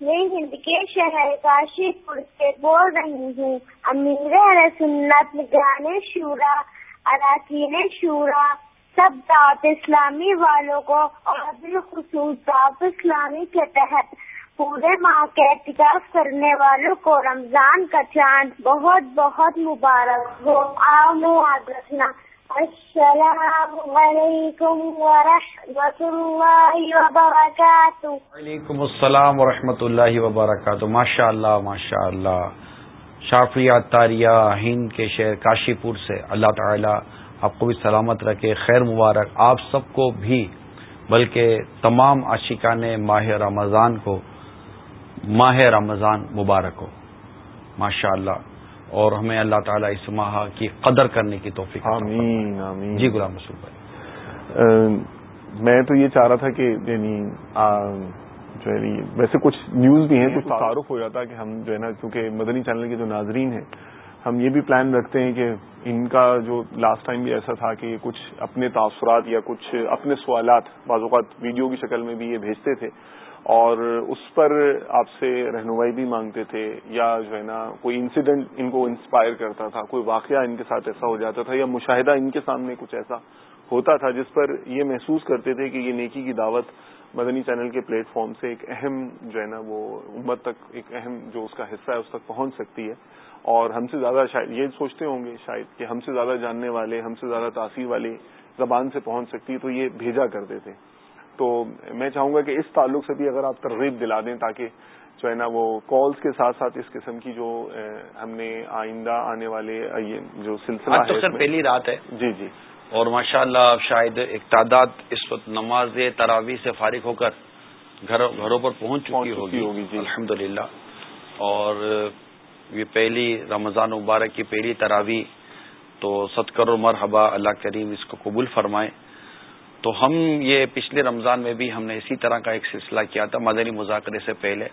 میں ہند کے شہر کاشی پور سے بول رہی ہوں۔ امیر سنت نگران شورا، اراکین شورا، سب دعوت اسلامی والوں کو اور بالخصوص دعوت اسلامی کے تحت پورے ماہ کے احتکاف کرنے والوں کو رمضان کا چاند بہت بہت مبارک ہو۔ آؤ رکھنا السلام علیکم ورحمۃ اللہ وبرکاتہ وعلیکم السلام ورحمۃ اللہ وبرکاتہ ماشاء اللہ ماشاء اللہ شافیہ تاریہ، ہند کے شہر کاشی پور سے اللہ تعالی آپ کو بھی سلامت رکھے، خیر مبارک آپ سب کو بھی، بلکہ تمام عاشقان ماہ رمضان کو، ماہ رمضان مبارک ہو۔ ماشاء اللہ اور ہمیں اللہ تعالیٰ اس ماہ کی قدر کرنے کی توفیق آمین آمین۔ جی غلام رسول بھائی۔ میں تو یہ چاہ رہا تھا کہ یعنی جو ہے ویسے کچھ نیوز بھی ہیں کچھ تعارف ہو جاتا کہ ہم جو ہے نا کیونکہ مدنی چینل کے جو ناظرین ہیں ہم یہ بھی پلان رکھتے ہیں کہ ان کا جو لاسٹ ٹائم بھی ایسا تھا کہ کچھ اپنے تاثرات یا کچھ اپنے سوالات بعض اوقات ویڈیو کی شکل میں بھی یہ بھیجتے تھے اور اس پر آپ سے رہنمائی بھی مانگتے تھے یا جو ہے نا کوئی انسیڈنٹ ان کو انسپائر کرتا تھا، کوئی واقعہ ان کے ساتھ ایسا ہو جاتا تھا یا مشاہدہ ان کے سامنے کچھ ایسا ہوتا تھا جس پر یہ محسوس کرتے تھے کہ یہ نیکی کی دعوت مدنی چینل کے پلیٹ فارم سے ایک اہم جو ہے نا وہ امت تک ایک اہم جو اس کا حصہ ہے، اس تک پہنچ سکتی ہے۔ اور ہم سے زیادہ شاید یہ سوچتے ہوں گے شاید کہ ہم سے زیادہ جاننے والے، ہم سے زیادہ تاثیر والی زبان سے پہنچ سکتی تو یہ بھیجا کرتے تھے۔ تو میں چاہوں گا کہ اس تعلق سے بھی اگر آپ ترغیب دلا دیں تاکہ جو ہے نا وہ کالز کے ساتھ ساتھ اس قسم کی جو ہم نے آئندہ آنے والے جو سلسلہ ہے سر پہلی رات ہے۔ جی جی۔ اور ماشاء اللہ شاید ایک تعداد اس وقت نماز تراوی سے فارغ ہو کر گھروں پر پہنچ چکی ہوگی۔ ہوگی جی۔ الحمد اور یہ پہلی رمضان مبارک کی پہلی تراوی تو ستکر و مرحبا اللہ کریم اس کو قبول فرمائے۔ تو ہم یہ پچھلے رمضان میں بھی ہم نے اسی طرح کا ایک سلسلہ کیا تھا، مدنی مذاکرے سے پہلے۔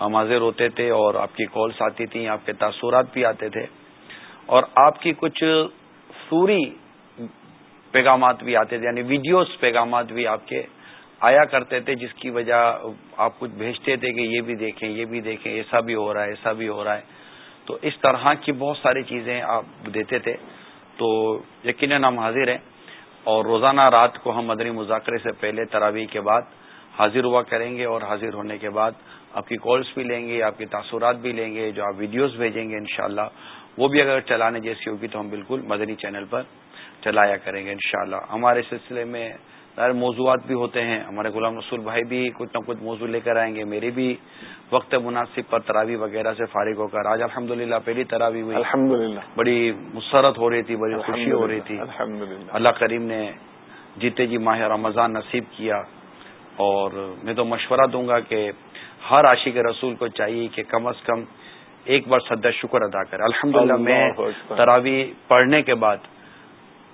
ہم حاضر ہوتے تھے اور آپ کی کالس آتی تھیں، آپ کے تاثرات بھی آتے تھے۔ اور آپ کی کچھ سوری پیغامات بھی آتے تھے یعنی ویڈیوز پیغامات بھی آپ کے آیا کرتے تھے، جس کی وجہ آپ کچھ بھیجتے تھے کہ یہ بھی دیکھیں، یہ بھی دیکھیں، ایسا بھی ہو رہا ہے، ایسا بھی ہو رہا ہے۔ تو اس طرح کی بہت ساری چیزیں آپ دیتے تھے۔ تو یقیناً ہم حاضر ہیں۔ اور روزانہ رات کو ہم مدنی مذاکرے سے پہلے تراویح کے بعد حاضر ہوا کریں گے اور حاضر ہونے کے بعد آپ کی کالس بھی لیں گے، آپ کی تاثرات بھی لیں گے، جو آپ ویڈیوز بھیجیں گے انشاءاللہ، وہ بھی اگر چلانے جیسی ہوگی تو ہم بالکل مدنی چینل پر چلایا کریں گے انشاءاللہ۔ ہمارے سلسلے میں ظاہر موضوعات بھی ہوتے ہیں۔ ہمارے غلام رسول بھائی بھی کچھ نہ کچھ موضوع لے کر آئیں گے میری بھی۔ وقت مناسب پر تراوی وغیرہ سے فارغ ہو کر۔ آج الحمد للہ پہلی تراوی ہوئی۔ الحمد بڑی مسرت ہو رہی تھی بڑی خوشی ہو رہی تھی۔ اللہ کریم نے جیتے جی ماہ رمضان نصیب کیا۔ اور میں تو مشورہ دوں گا کہ ہر عاشق رسول کو چاہیے کہ کم از کم ایک بار سدا شکر ادا کرے۔ الحمد للہ میں تراوی پڑھنے کے بعد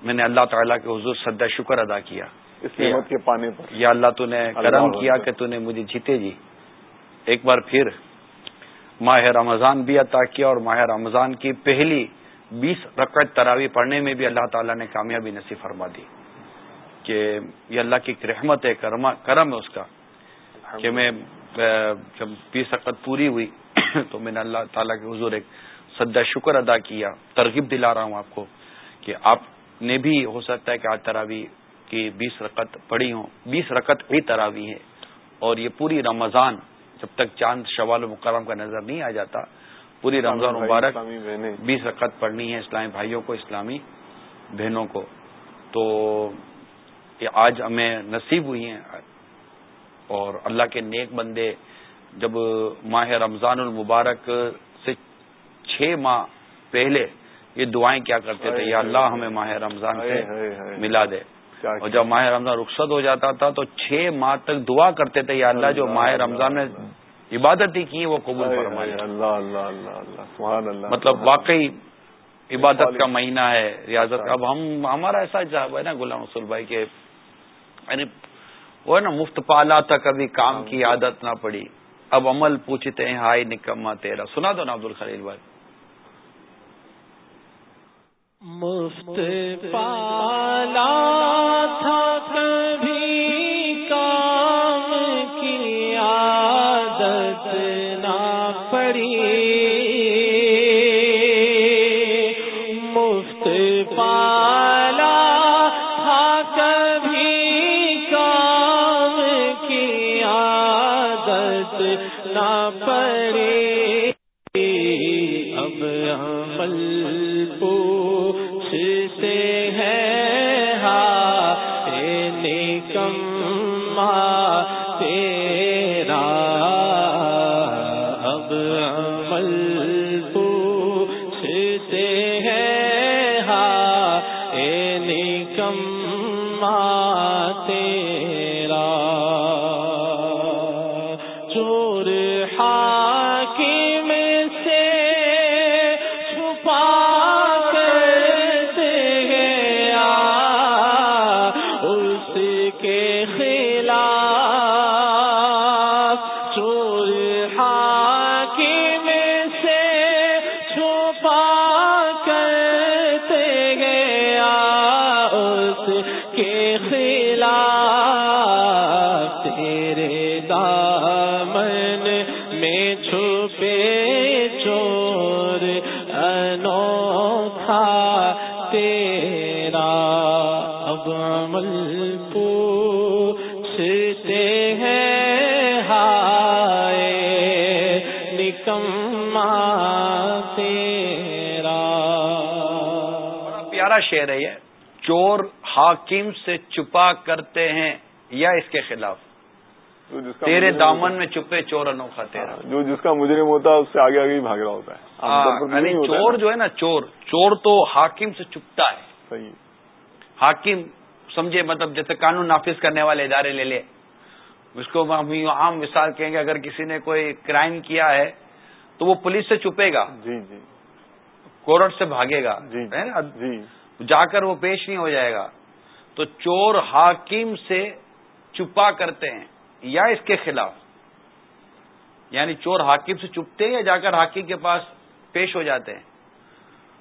میں نے اللہ تعالیٰ کے حضور سدا شکر ادا کیا۔ اس نعمت کے پانے پر۔ یا اللہ تو نے کرم کیا کہ تو نے مجھے جیتے جی۔ ایک بار پھر ماہ رمضان بھی عطا کیا اور ماہ رمضان کی پہلی بیس رقط تراوی پڑھنے میں بھی اللہ تعالیٰ نے کامیابی نصیب فرما دی۔ کہ یہ اللہ کی رحمت ہے کرم ہے اس کا۔ کہ میں جب بیس رقط پوری ہوئی تو میں نے اللہ تعالیٰ کے حضور ایک سدا شکر ادا کیا ترغیب دلا رہا ہوں آپ کو کہ آپ نے بھی ہو سکتا ہے کہ آج تراوی کی بیس رکت پڑی ہوں۔ بیس رکت ہی تراوی ہے۔ اور یہ پوری رمضان جب تک چاند شوال و مکرم کا نظر نہیں آ جاتا پوری رمضان مبارک بیس رکت پڑھنی ہے اسلامی بھائیوں کو اسلامی بہنوں کو۔ تو یہ آج ہمیں نصیب ہوئی ہیں۔ اور اللہ کے نیک بندے جب ماہ رمضان المبارک سے چھ ماہ پہلے یہ دعائیں کیا کرتے تھے یا اللہ ہمیں ماہ رمضان سے ملا دے۔ اور جب ماہ رمضان رخصت ہو جاتا تھا تو چھ ماہ تک دعا کرتے تھے یا اللہ جو ماہ رمضان میں عبادت ہی کی وہ قبول فرمائے مطلب واقعی عبادت کا مہینہ ہے ریاضت کا۔ اب ہم ہمارا ایسا ہے نا غلام رسول بھائی کے یعنی وہ ہے نا مفت پالا تھا کبھی کام کی عادت نہ پڑی۔ اب عمل پوچھتے ہیں ہائی نکما تیرا۔ سنا دو نا عبد الخلیل بھائی۔ مفت پالا تھا کبھی کام کی عادت نہ پڑی۔ پیارا شعر ہے چور حاکم سے چھپا کرتے ہیں یا اس کے خلاف؟ تیرے دامن میں چھپے چور انوکھا تیرا۔ ہے، جو جس کا مجرم ہوتا ہے اس سے آگے آگے ہی بھاگ رہا ہوتا ہے۔ ہاں، یعنی چور۔ جو ہے نا چور چور تو حاکم سے چھپتا ہے۔ صحیح۔ حاکم سمجھے مطلب جیسے قانون نافذ کرنے والے ادارے لے لے۔ اس کو ہم عام مثال کہیں گے اگر کسی نے کوئی کرائم کیا ہے تو وہ پولیس سے چھپے گا۔ جی جی۔ کورٹ سے بھاگے گا۔ جی ہے نا؟ جی۔ جا کر وہ پیش نہیں ہو جائے گا تو چور حاکم سے چھپا کرتے ہیں یا اس کے خلاف یعنی چور حاکم سے چھپتے ہیں یا جا کر حاکم کے پاس پیش ہو جاتے ہیں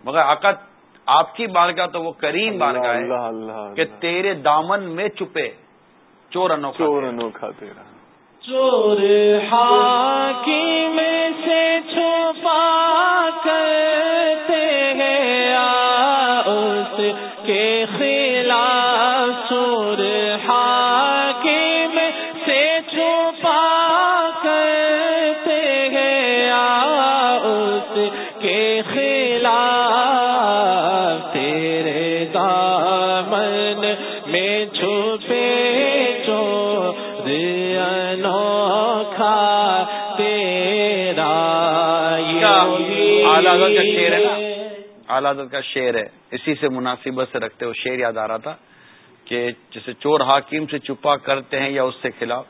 مگر عقد آپ کی بارگاہ تو وہ کریم بارگاہ ہے اللہ کہ اللہ۔ تیرے دامن میں چھپے چور انوکھا چور۔ انوکھا تیرا چور حاکم سے اعلی حضرت کا شعر ہے نا؟ اعلی حضرت کا شعر ہے۔ اسی سے مناسبت سے رکھتے ہوئے شعر یاد آ رہا تھا کہ جیسے چور حاکم سے چھپا کرتے ہیں یا اس سے خلاف۔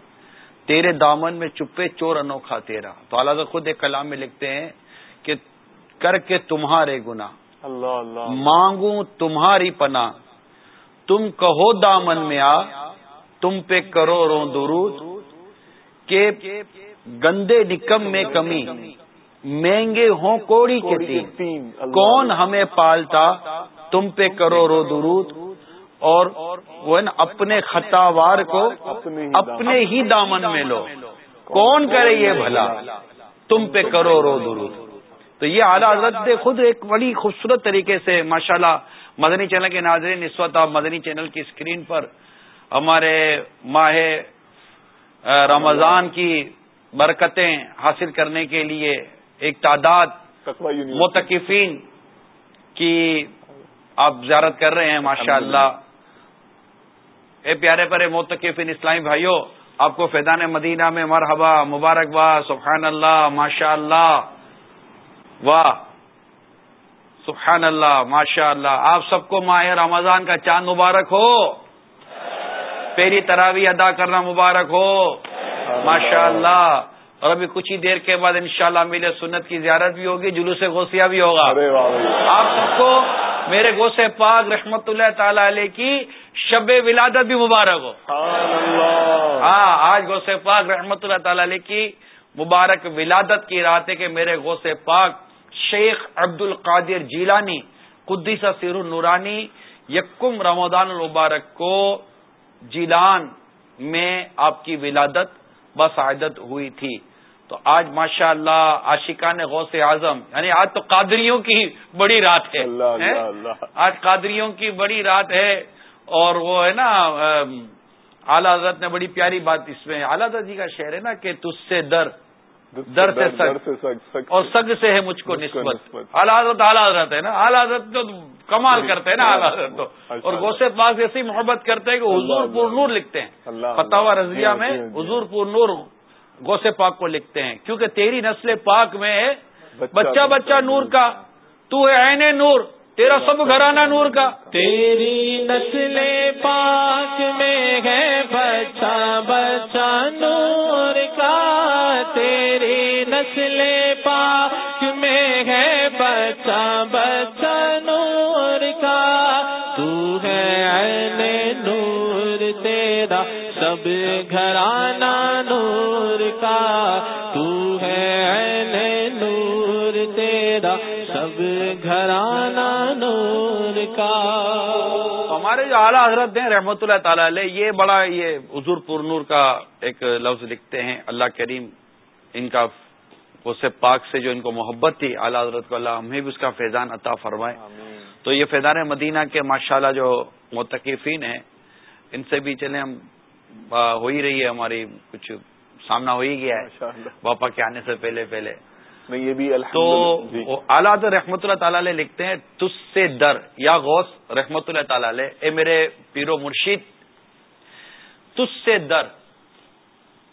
تیرے دامن میں چپے چور انوکھا تیرا۔ تو اعلی حضرت خود ایک کلام میں لکھتے ہیں کہ کر کے تمہارے گنا اللہ اللہ۔ مانگوں تمہاری پناہ۔ تم کہو دامن میں آ تم پہ کرو رو درود۔ کہ گندے نکم میں کمی۔ مہنگے ہوں کوڑی کے تین۔ کون ہمیں پالتا؟ تم پہ کرو رو درود۔ اور وہ نا اپنے خطاوار کو اپنے ہی دامن۔ میں لو۔ کون کرے یہ بھلا؟ تم پہ کرو رو درود۔ تو یہ اعلیٰ حضرت خود ایک بڑی خوبصورت طریقے سے ماشاءاللہ مدنی چینل کے ناظرین اس وقت آپ مدنی چینل کی اسکرین پر ہمارے ماہ رمضان کی برکتیں حاصل کرنے کے لیے ایک تعداد متقفین کی آپ زیارت کر رہے ہیں ماشاء اللہ اے پیارے پرے متقفین اسلامی بھائیوں آپ کو فیضان مدینہ میں مرحبا مبارکباد سبحان اللہ ماشاء اللہ واہ سبحان اللہ ماشاء اللہ آپ سب کو ماہ رمضان کا چاند مبارک ہو۔ پیری تراوی ادا کرنا مبارک ہو۔ ماشاء اللہ اور ابھی کچھ ہی دیر کے بعد انشاءاللہ شاء اللہ سنت کی زیارت بھی ہوگی جلوس غوثیہ بھی ہوگا۔ آپ سب کو میرے غوث پاک رحمت اللہ تعالی علیہ کی شب ولادت بھی مبارک ہو۔ ہاں آج غوث پاک رحمت اللہ تعالی علیہ کی مبارک ولادت کی رات ہے کہ میرے غوث پاک شیخ عبد القادر جیلانی قدیسہ سیر النورانی یکم رمضان المبارک کو جیلان میں آپ کی ولادت بسعادت ہوئی تھی۔ تو آج ماشاء اللہ عاشقان غوث اعظم یعنی آج تو قادریوں کی بڑی رات ہے اللہ اللہ آج قادریوں کی بڑی رات ہے اور وہ ہے نا اعلی حضرت نے بڑی پیاری بات اس میں اعلی حضرت جی کا شعر ہے نا کہ تجھ سے در در سے سگ اور سگ سے ہے مجھ کو نسبت۔ اعلی حضرت اعلی حضرت ہے نا اعلی حضرت تو کمال کرتے ہیں نا اعلی حضرت تو اچھا۔ اور غوث پاک ایسی محبت کرتے ہیں کہ حضور پور نور لکھتے ہیں فتح اللہ۔ رضویہ جی، میں جی، جی۔ حضور پور نور غوث پاک کو لکھتے ہیں کیونکہ تیری نسل پاک میں ہے بچہ بچہ بچہ نور۔ کا تو ہے عین نور تیرا سب گھرانہ نور کا۔ تیری نسل پاک میں ہے بچہ بچہ نور کا۔ تیری نسل پاک میں ہے بچہ بچہ نور کا۔ تو ہے عین نور تیرا سب گھرانہ نور گھرانا نور کا۔ ہمارے جو اعلیٰ حضرت ہیں رحمت اللہ تعالی علیہ یہ بڑا یہ حضور پور نور کا ایک لفظ لکھتے ہیں۔ اللہ کریم ان کا اس پاک سے جو ان کو محبت تھی اعلیٰ حضرت کو اللہ ہمیں بھی اس کا فیضان عطا فرمائے۔ تو یہ فیضان مدینہ کے ماشاءاللہ جو متقفین ہیں ان سے بھی چلے ہم ہو ہی رہی ہے ہماری کچھ سامنا ہو ہی گیا ہے۔ باپا کے آنے سے پہلے پہلے۔ یہ بھی تو جی۔ اعلیٰ رحمت اللہ تعالی علیہ لکھتے ہیں تس سے در یا غوث رحمت اللہ تعالی علیہ اے میرے پیرو مرشید تس سے در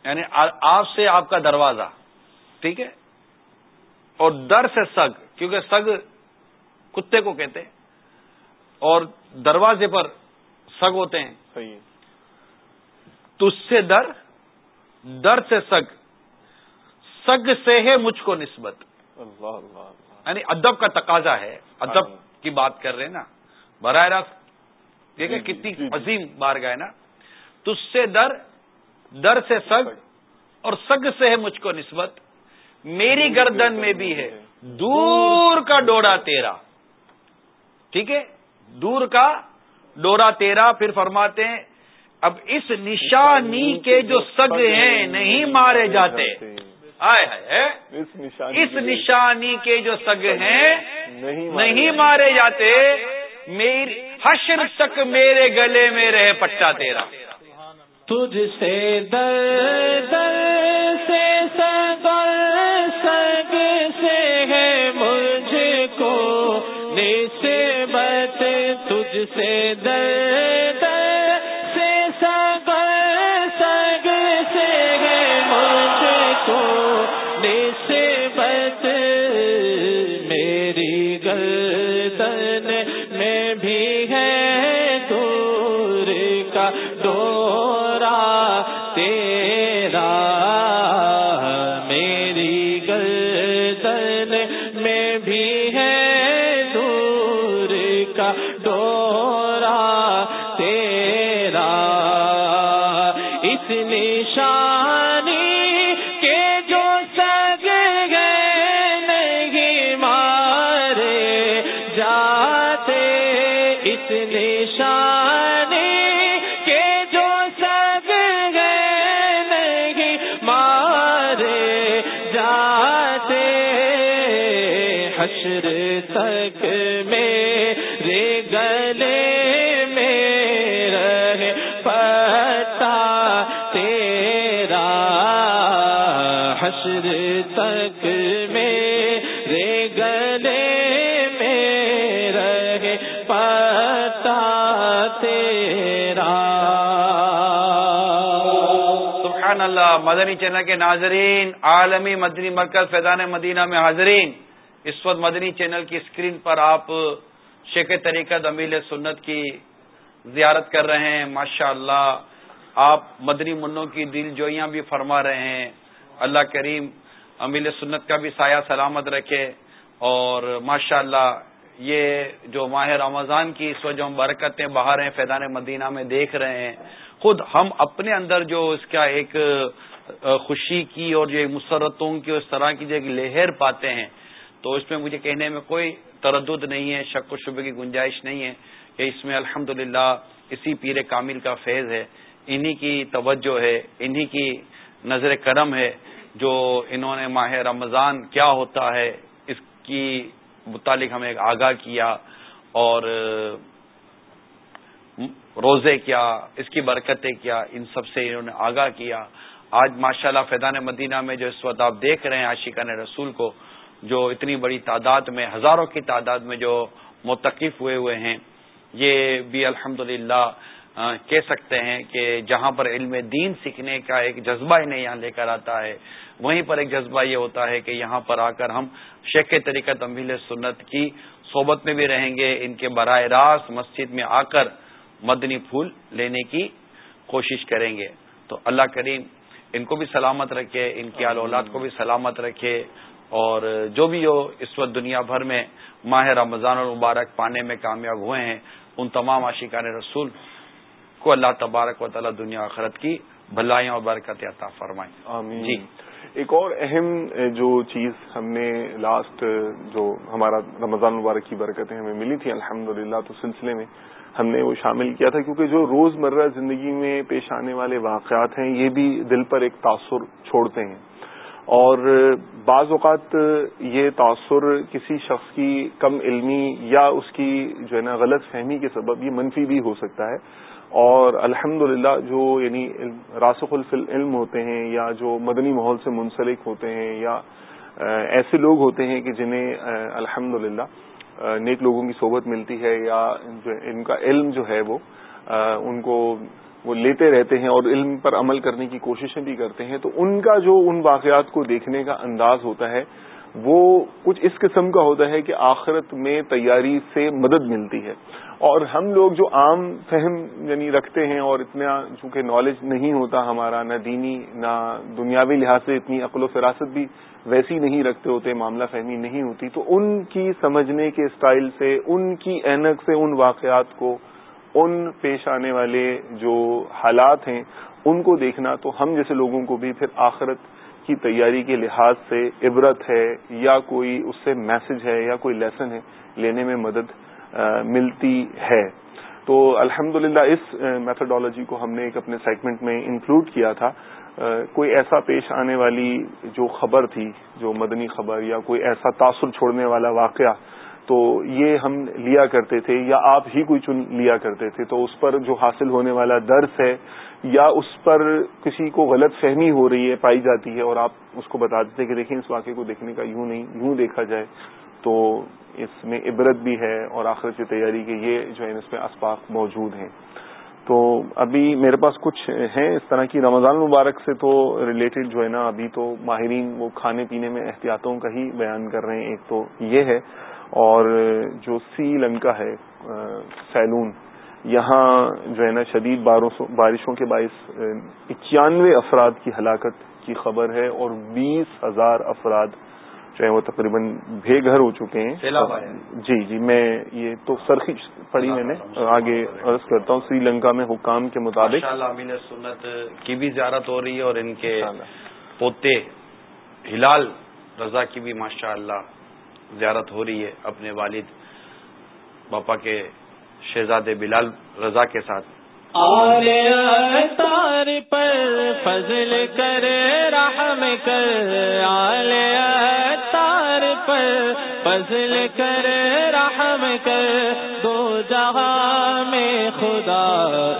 یعنی آپ سے آپ کا دروازہ ٹھیک ہے؟ اور در سے سگ کیونکہ سگ کتے کو کہتے ہیں اور دروازے پر سگ ہوتے ہیں۔ صحیح سے در در سے سگ سگ سے ہے مجھ کو نسبت۔ اللہ اللہ یعنی ادب کا تقاضا ہے۔ ادب کی بات کر رہے ہیں نا۔ براہ راست دیکھیں جی، جی، کتنی جی، عظیم بار گئے نا۔ تج سے در در سے سگ اور سگ سے ہے مجھ کو نسبت۔ میری گردن میں بھی ہے۔ دور کا ڈوڑا تیرا۔ ٹھیک ہے؟ دور کا ڈورا تیرا۔ پھر فرماتے ہیں اب اس نشانی کے جو سگ ہیں نہیں مارے جاتے۔ آئے ہے اس نشانی کے جو سگ ہیں نہیں مارے جاتے۔ میری حشر تک میرے گلے میں رہے پٹا تیرا۔ تجھ سے در در کا دور تیرے مدنی چینل کے ناظرین، عالمی مدنی مرکز فیضان مدینہ میں حاضرین، اس وقت مدنی چینل کی اسکرین پر آپ شیخ طریقت امیل سنت کی زیارت کر رہے ہیں۔ ماشاء اللہ آپ مدنی منوں کی دل جوئیاں بھی فرما رہے ہیں۔ اللہ کریم امیل سنت کا بھی سایہ سلامت رکھے۔ اور ماشاء اللہ یہ جو ماہ رمضان کی اس وجہ برکتیں باہر ہیں، فیضان مدینہ میں دیکھ رہے ہیں۔ خود ہم اپنے اندر جو اس کا ایک خوشی کی اور جو مسرتوں کی اس طرح کی جو ایک لہر پاتے ہیں، تو اس میں مجھے کہنے میں کوئی تردد نہیں ہے، شک و شبے کی گنجائش نہیں ہے کہ اس میں الحمد اسی پیر کامل کا فیض ہے، انہی کی توجہ ہے، انہی کی نظر کرم ہے جو انہوں نے ماہ رمضان کیا ہوتا ہے، اس کی متعلق ہمیں آگاہ کیا اور روزے کیا، اس کی برکتیں کیا، ان سب سے انہوں نے آگاہ کیا۔ آج ماشاءاللہ اللہ فیضان مدینہ میں جو اس وقت آپ دیکھ رہے ہیں عاشقان رسول کو، جو اتنی بڑی تعداد میں، ہزاروں کی تعداد میں جو متقف ہوئے ہوئے ہیں، یہ بھی الحمد کہہ سکتے ہیں کہ جہاں پر علم دین سیکھنے کا ایک جذبہ انہیں یہاں لے کر آتا ہے، وہیں پر ایک جذبہ یہ ہوتا ہے کہ یہاں پر آ کر ہم شیخ طریقہ تمیل سنت کی صحبت میں بھی رہیں گے، ان کے براہ راست مسجد میں آ کر مدنی پھول لینے کی کوشش کریں گے۔ تو اللہ کریم ان کو بھی سلامت رکھے ان کی آل اولاد کو بھی سلامت رکھے اور جو بھی ہو اس وقت دنیا بھر میں ماہ رمضان المبارک پانے میں کامیاب ہوئے ہیں۔ ان تمام عاشقان رسول کو اللہ تبارک و تعالی دنیا آخرت کی بھلائیاں اور برکت عطا فرمائیں۔ جی۔ ایک اور اہم جو چیز ہم نے لاسٹ جو ہمارا رمضان مبارک کی برکتیں ہمیں ملی تھی الحمد تو سلسلے میں ہم نے وہ شامل کیا تھا، کیونکہ جو روز مرہ زندگی میں پیش آنے والے واقعات ہیں، یہ بھی دل پر ایک تاثر چھوڑتے ہیں۔ اور بعض اوقات یہ تاثر کسی شخص کی کم علمی یا اس کی جو ہے نا غلط فہمی کے سبب یہ منفی بھی ہو سکتا ہے۔ اور الحمد جو یعنی راسخ الفل علم ہوتے ہیں یا جو مدنی ماحول سے منسلک ہوتے ہیں یا ایسے لوگ ہوتے ہیں کہ جنہیں الحمد نیک لوگوں کی صحبت ملتی ہے یا ان کا علم جو ہے وہ ان کو وہ لیتے رہتے ہیں اور علم پر عمل کرنے کی کوششیں بھی کرتے ہیں، تو ان کا جو ان واقعات کو دیکھنے کا انداز ہوتا ہے، وہ کچھ اس قسم کا ہوتا ہے کہ آخرت میں تیاری سے مدد ملتی ہے۔ اور ہم لوگ جو عام فہم یعنی رکھتے ہیں اور اتنا چونکہ نالج نہیں ہوتا ہمارا، نہ دینی، نہ دنیاوی لحاظ سے اتنی عقل و فراست بھی ویسی نہیں رکھتے ہوتے، معاملہ فہمی نہیں ہوتی، تو ان کی سمجھنے کے اسٹائل سے، ان کی اینک سے، ان واقعات کو، ان پیش آنے والے جو حالات ہیں، ان کو دیکھنا تو ہم جیسے لوگوں کو بھی پھر آخرت کی تیاری کے لحاظ سے عبرت ہے یا کوئی اس سے میسج ہے یا کوئی لیسن ہے لینے میں مدد ملتی ہے۔ تو الحمد اس میتھڈالوجی کو ہم نے ایک اپنے سیگمنٹ میں انکلوڈ کیا تھا۔ کوئی ایسا پیش آنے والی جو خبر تھی، جو مدنی خبر یا کوئی ایسا تاثر چھوڑنے والا واقعہ، تو یہ ہم لیا کرتے تھے یا آپ ہی کوئی چن لیا کرتے تھے۔ تو اس پر جو حاصل ہونے والا درس ہے، یا اس پر کسی کو غلط فہمی ہو رہی ہے، پائی جاتی ہے اور آپ اس کو بتا دیتے کہ دیکھیں اس واقعے کو دیکھنے کا یوں نہیں، یوں دیکھا جائے۔ تو اس میں عبرت بھی ہے اور آخرت کی تیاری کے یہ جو ہے اس میں اسپاق موجود ہیں۔ تو ابھی میرے پاس کچھ ہیں اس طرح کی رمضان مبارک سے تو ریلیٹڈ جو ہے نا ابھی تو ماہرین وہ کھانے پینے میں احتیاطوں کا ہی بیان کر رہے ہیں۔ ایک تو یہ ہے اور جو سی لنکا ہے سیلون، یہاں جو ہے نا شدید بارشوں کے باعث اکیانوے افراد کی ہلاکت کی خبر ہے اور بیس ہزار افراد جو ہے وہ تقریباً بے گھر ہو چکے ہیں۔ جی جی میں یہ تو سرخی پڑھی میں نے۔ آگے عرض کرتا ہوں سری لنکا میں حکام کے مطابق۔ سنت کی بھی زیارت ہو رہی ہے اور ان کے پوتے ہلال رضا کی بھی ماشاء اللہ زیارت ہو رہی ہے اپنے والد باپا کے شہزاد بلال رضا کے ساتھ۔ تار پر فضل کر، رحم کر، آل تار پر فضل کر، رحم کر، دو جہاں میں خدا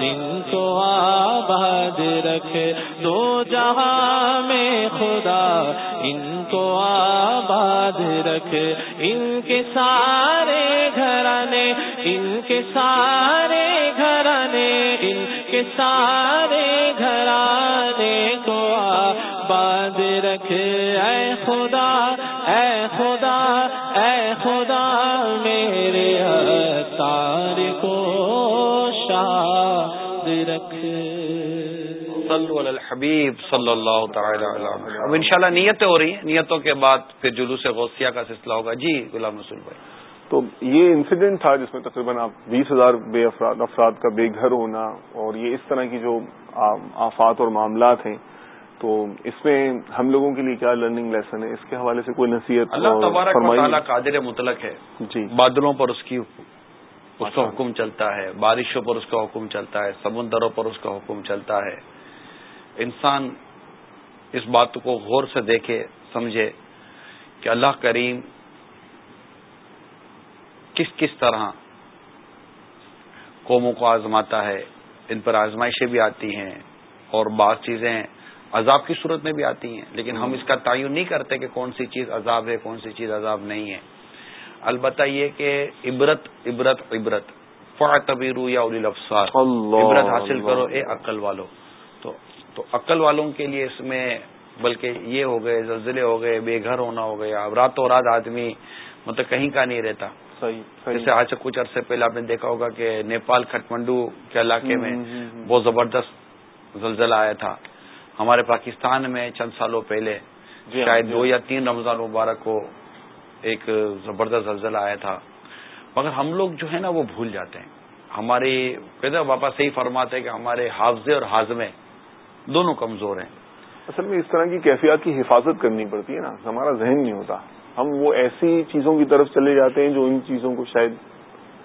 ان کو آباد رکھ، دو جہاں میں خدا ان کو آباد رکھ۔ ان کے سارے گھرانے، ان کے سارے کے سارے گھرانے کو آباد رکھ، اے خدا اے خدا اے خدا، میرے تار کو شاد رکھ۔ صلو علی الحبیب صلی اللہ تعالی اب انشاءاللہ نیتیں ہو رہی ہیں۔ نیتوں کے بعد پھر جلوس غوثیہ کا سلسلہ ہوگا۔ جی غلام رسول بھائی۔ تو یہ انسیڈنٹ تھا جس میں تقریباً آپ بیس ہزار بے افراد افراد کا بے گھر ہونا اور یہ اس طرح کی جو آفات اور معاملات ہیں تو اس میں ہم لوگوں کے لیے کیا لرننگ لیسن ہے؟ اس کے حوالے سے کوئی نصیحت اللہ تبارک قادر مطلق ہے۔ جی۔ بادلوں پر اس کی اس کا حکم چلتا ہے بارشوں پر اس کا حکم چلتا ہے سمندروں پر اس کا حکم چلتا ہے۔ انسان اس بات کو غور سے دیکھے سمجھے کہ اللہ کریم کس کس طرح قوموں کو آزماتا ہے ان پر آزمائشیں بھی آتی ہیں اور بعض چیزیں عذاب کی صورت میں بھی آتی ہیں لیکن ہم اس کا تعین نہیں کرتے کہ کون سی چیز عذاب ہے کون سی چیز عذاب نہیں ہے۔ البتہ یہ کہ عبرت عبرت عبرت۔ فعتبیرو یا الی افسار عبرت حاصل کرو اے عقل والو۔ تو تو عقل والوں کے لیے اس میں بلکہ یہ ہو گئے زلزلے ہو گئے بے گھر ہونا ہو گیا اب راتوں رات آدمی مطلب کہیں کا نہیں رہتا۔ جیسے آج سے کچھ عرصے پہلے آپ نے دیکھا ہوگا کہ نیپال کھٹمنڈو کے علاقے میں بہت زبردست زلزلہ آیا تھا۔ ہمارے پاکستان میں چند سالوں پہلے جی ہاں، شاید جی دو یا تین رمضان مبارک کو ایک زبردست زلزلہ آیا تھا۔ مگر ہم لوگ جو ہے نا وہ بھول جاتے ہیں۔ ہماری کہتے باپا صحیح فرماتے ہیں کہ ہمارے حافظے اور ہاضمے دونوں کمزور ہیں۔ اصل میں اس طرح کی کیفیات کی حفاظت کرنی پڑتی ہے نا۔ ہمارا ذہن نہیں ہوتا۔ ہم وہ ایسی چیزوں کی طرف چلے جاتے ہیں جو ان چیزوں کو شاید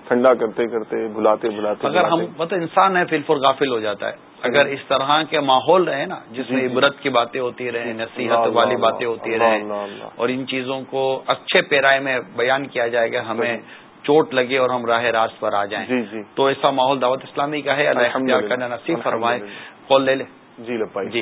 ٹھنڈا کرتے کرتے بلاتے بلاتے اگر ہم مطلب انسان ہے فل فور غافل ہو جاتا ہے۔ اگر اس طرح کے ماحول رہے نا جس میں عبرت کی باتیں ہوتی رہے نصیحت والی باتیں ہوتی رہے اور ان چیزوں کو اچھے پیرائے میں بیان کیا جائے گا ہمیں چوٹ لگے اور ہم راہ راست پر آ جائیں۔ جی جی۔ تو ایسا ماحول دعوت اسلامی کا ہے۔ نصیب فرمائے۔ کال لے لے۔ جی لپائی جی۔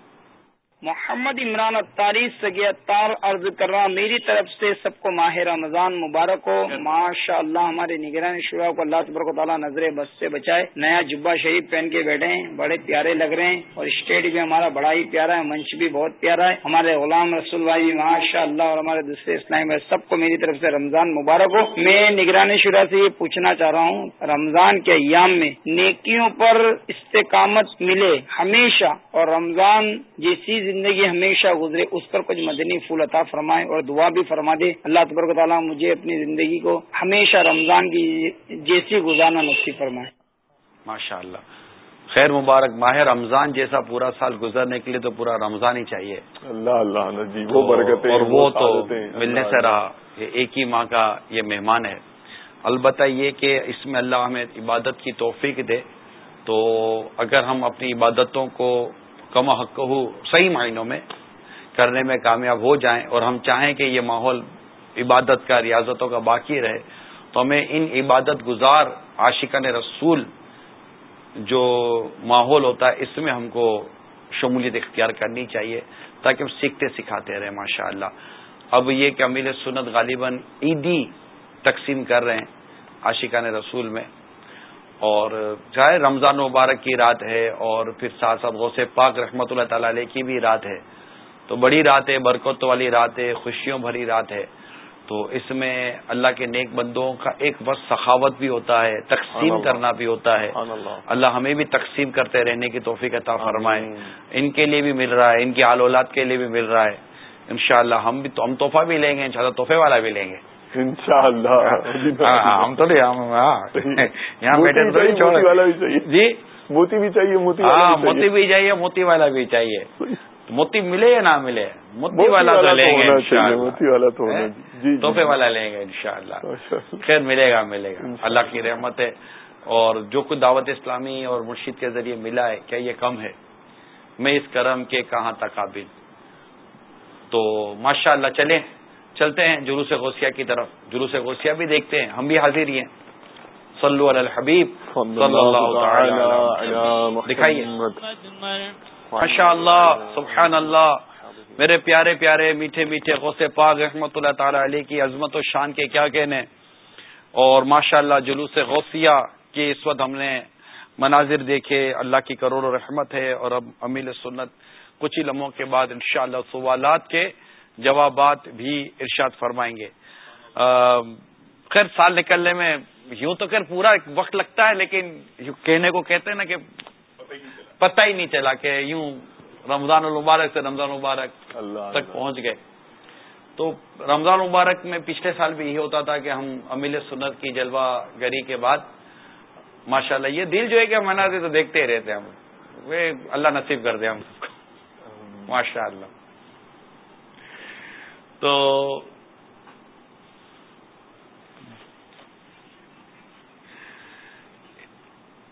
محمد عمران اتاری سگی اتار عرض کر رہا میری طرف سے سب کو ماہ رمضان مبارک ہو۔ ماشاء اللہ ہمارے نگران شعرا کو اللہ تبرک و تعالیٰ نظر بس سے بچائے۔ نیا جبا شریف پہن کے بیٹھے ہیں بڑے پیارے لگ رہے ہیں اور اسٹیج بھی ہمارا بڑا ہی پیارا ہے منچ بھی بہت پیارا ہے۔ ہمارے غلام رسول بھائی ماشاء اللہ اور ہمارے دوسرے اسلام بھائی سب کو میری طرف سے رمضان مبارک ہو۔ میں نگرانی شعرا سے یہ پوچھنا چاہ رہا ہوں رمضان کے ایام میں نیکیوں پر استقامت ملے ہمیشہ اور رمضان جیسی زندگی ہمیشہ گزرے اس پر کچھ مدنی پھول عطا فرمائے اور دعا بھی فرما دے اللہ تبرک تعالیٰ مجھے اپنی زندگی کو ہمیشہ رمضان کی جیسی گزارنا نصیب فرمائے۔ ماشاء اللہ خیر مبارک ماہ رمضان جیسا پورا سال گزرنے کے لیے تو پورا رمضان ہی چاہیے۔ اللہ اللہ جی وہ برکت اور وہ تو ملنے سے رہا۔ یہ ایک ہی ماہ کا یہ مہمان ہے۔ البتہ یہ کہ اس میں اللہ ہمیں عبادت کی توفیق دے۔ تو اگر ہم اپنی عبادتوں کو کم حق صحیح معنوں میں کرنے میں کامیاب ہو جائیں اور ہم چاہیں کہ یہ ماحول عبادت کا، ریاضتوں کا باقی رہے، تو ہمیں ان عبادت گزار، عاشقان رسول جو ماحول ہوتا ہے، اس میں ہم کو شمولیت اختیار کرنی چاہیے تاکہ ہم سیکھتے سکھاتے رہیں ماشاء اللہ اب یہ کہ امیل سنت غالباً عیدی تقسیم کر رہے ہیں عاشقان رسول میں۔ اور چاہے رمضان مبارک کی رات ہے اور پھر ساتھ ساتھ غوث پاک رحمۃ اللہ تعالی علیہ کی بھی رات ہے۔ تو بڑی رات ہے برکت والی رات ہے خوشیوں بھری رات ہے۔ تو اس میں اللہ کے نیک بندوں کا ایک بس سخاوت بھی ہوتا ہے تقسیم کرنا بھی ہوتا ہے۔ اللہ۔ ہمیں بھی تقسیم کرتے رہنے کی توفیق عطا فرمائے۔ ان کے لیے بھی مل رہا ہے ان کی آل اولاد کے لیے بھی مل رہا ہے۔ انشاءاللہ ہم بھی ہم تحفہ بھی لیں گے انشاءاللہ تحفے والا بھی لیں گے۔ ہم تو یہاں جی موتی بھی چاہیے موتی ہاں موتی بھی چاہیے موتی والا بھی چاہیے موتی ملے یا نہ ملے موتی والا تو لیں گے موتی والا تو تحفے والا لیں گے انشاءاللہ خیر ملے گا ملے گا اللہ کی رحمت ہے اور جو کچھ دعوت اسلامی اور مرشید کے ذریعے ملا ہے کیا یہ کم ہے؟ میں اس کرم کے کہاں تک قابل؟ تو ماشاء اللہ چلیں۔ چلتے ہیں جلوس غوثیہ کی طرف جلوس غوثیہ بھی دیکھتے ہیں ہم بھی حاضر ہی ہیں۔ صلو علی الحبیب صلی اللہ دکھائیے ماشاء اللہ سبحان اللہ میرے پیارے پیارے میٹھے میٹھے غوث پاک رحمۃ اللہ تعالی علیہ کی عظمت و شان کے کیا کہنے۔ اور ماشاء اللہ جلوس غوثیہ کے اس وقت ہم نے مناظر دیکھے۔ اللہ کی کروڑوں رحمت ہے اور اب امیل سنت کچھ ہی لمحوں کے بعد انشاءاللہ سوالات کے جوابات بھی ارشاد فرمائیں گے۔ خیر سال نکلنے میں یوں تو خیر پورا وقت لگتا ہے لیکن کہنے کو کہتے ہیں نا کہ پتہ ہی نہیں چلا۔ کہ یوں رمضان المبارک سے رمضان المبارک تک پہنچ گئے۔ تو رمضان مبارک میں پچھلے سال بھی یہی ہوتا تھا کہ ہم امیل سنت کی جلوہ گری کے بعد ماشاء اللہ یہ دل جو ہے کہ مناتے تو دیکھتے ہی رہتے ہم۔ وہ اللہ نصیب کر دے ہم۔ ماشاء اللہ تو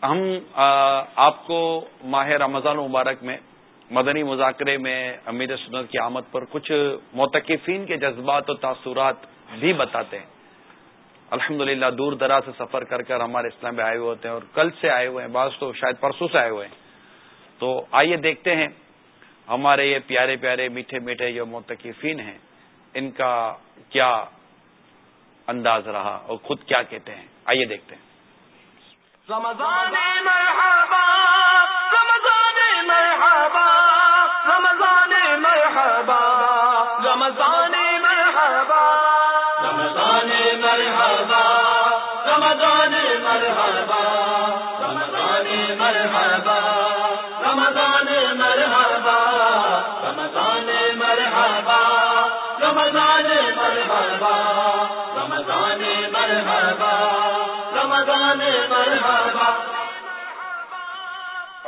ہم آپ کو ماہ رمضان مبارک میں مدنی مذاکرے میں امیر سنت کی آمد پر کچھ موتقفین کے جذبات اور تاثرات بھی بتاتے ہیں۔ الحمد دور دراز سے سفر کر کر ہمارے اسلام میں آئے ہوئے ہوتے ہیں اور کل سے آئے ہوئے ہیں، بعض تو شاید پرسوں سے آئے ہوئے ہیں۔ تو آئیے دیکھتے ہیں، ہمارے یہ پیارے پیارے میٹھے میٹھے جو موتقفین ہیں ان کا کیا انداز رہا اور خود کیا کہتے ہیں؟ آئیے دیکھتے ہیں۔ رمضان مرحبا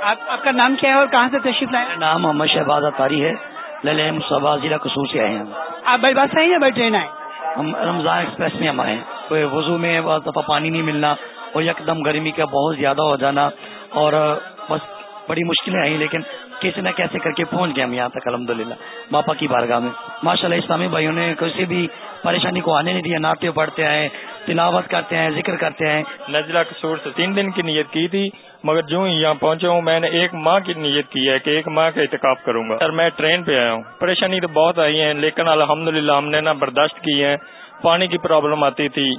آپ کا نام کیا ہے اور کہاں سے تشریف لائے؟ نام محمد شہباز اتاری ہے۔ للیم صبا ضلع قصور سے آئے ہیں۔ آپ بائی بس آئے یا بائی ٹرین آئے۔ ہم رمضان ایکسپریس میں ہم آئے ہیں۔ کوئی وضو میں بعض دفعہ پانی نہیں ملنا اور یکدم گرمی کا بہت زیادہ ہو جانا اور بس بڑی مشکلیں آئی لیکن کیسے نہ کیسے کر کے پہنچ گئے ہم یہاں تک الحمد للہ باپا کی بارگاہ میں۔ ماشاء اللہ اسلامی بھائیوں نے کسی بھی پریشانی کو آنے نہیں دیا ناطے پڑھتے آئے۔ تلاوت کرتے ہیں ذکر کرتے ہیں۔ نزلہ قصور سے تین دن کی نیت کی تھی مگر جو ہی یہاں پہنچا ہوں میں نے ایک ماہ کی نیت کی ہے کہ ایک ماہ کا اعتکاف کروں گا۔ سر میں ٹرین پہ آیا ہوں۔ پریشانی تو بہت آئی ہے لیکن الحمد ہم نے نا برداشت کی ہے۔ پانی کی پرابلم آتی تھی۔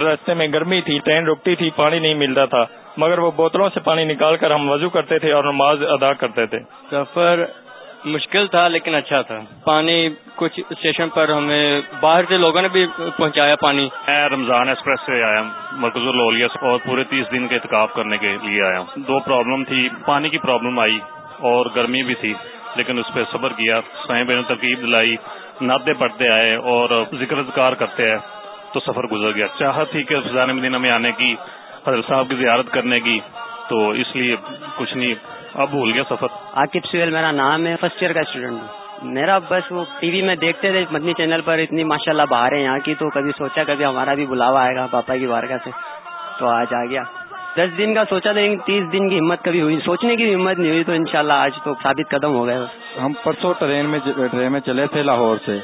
راستے میں گرمی تھی ٹرین رکتی تھی پانی نہیں ملتا تھا۔ مگر وہ بوتلوں سے پانی نکال کر ہم وضو کرتے تھے اور نماز ادا کرتے تھے۔ سفر مشکل تھا لیکن اچھا تھا۔ پانی کچھ اسٹیشن پر ہمیں باہر سے لوگوں نے بھی پہنچایا پانی۔ میں رمضان ایکسپریس سے آیا مرکز لولیا سے، اور پورے تیس دن کا اتکاف کرنے کے لیے آیا ہوں۔ دو پرابلم تھی، پانی کی پرابلم آئی اور گرمی بھی تھی، لیکن اس پہ صبر کیا، سائیں بہن ترکیب دلائی نادے پڑھتے آئے اور ذکر اذکار کرتے آئے تو سفر گزر گیا۔ چاہت تھی کہ فضان مدینہ میں آنے کی، حضرت صاحب کی زیارت کرنے کی، تو اس لیے کچھ نہیں اب بھول گیا سفر؟ عاقب سویل میرا نام ہے فرسٹ ایئر کا اسٹوڈنٹ ہوں۔ میرا بس وہ ٹی وی میں دیکھتے تھے مدنی چینل پر اتنی ماشاء اللہ باہر ہے یہاں کی تو کبھی سوچا کبھی ہمارا بھی بلاوا آئے گا پاپا کی بارگاہ سے۔ تو آج آ گیا۔ دس دن کا سوچا تھا لیکن تیس دن کی ہمت کبھی ہوئی۔ سوچنے کی ہمت نہیں ہوئی تو انشاءاللہ آج تو ثابت قدم ہو گئے۔ ہم پرسوں ٹرین میں ٹرین میں چلے تھے لاہور سے۔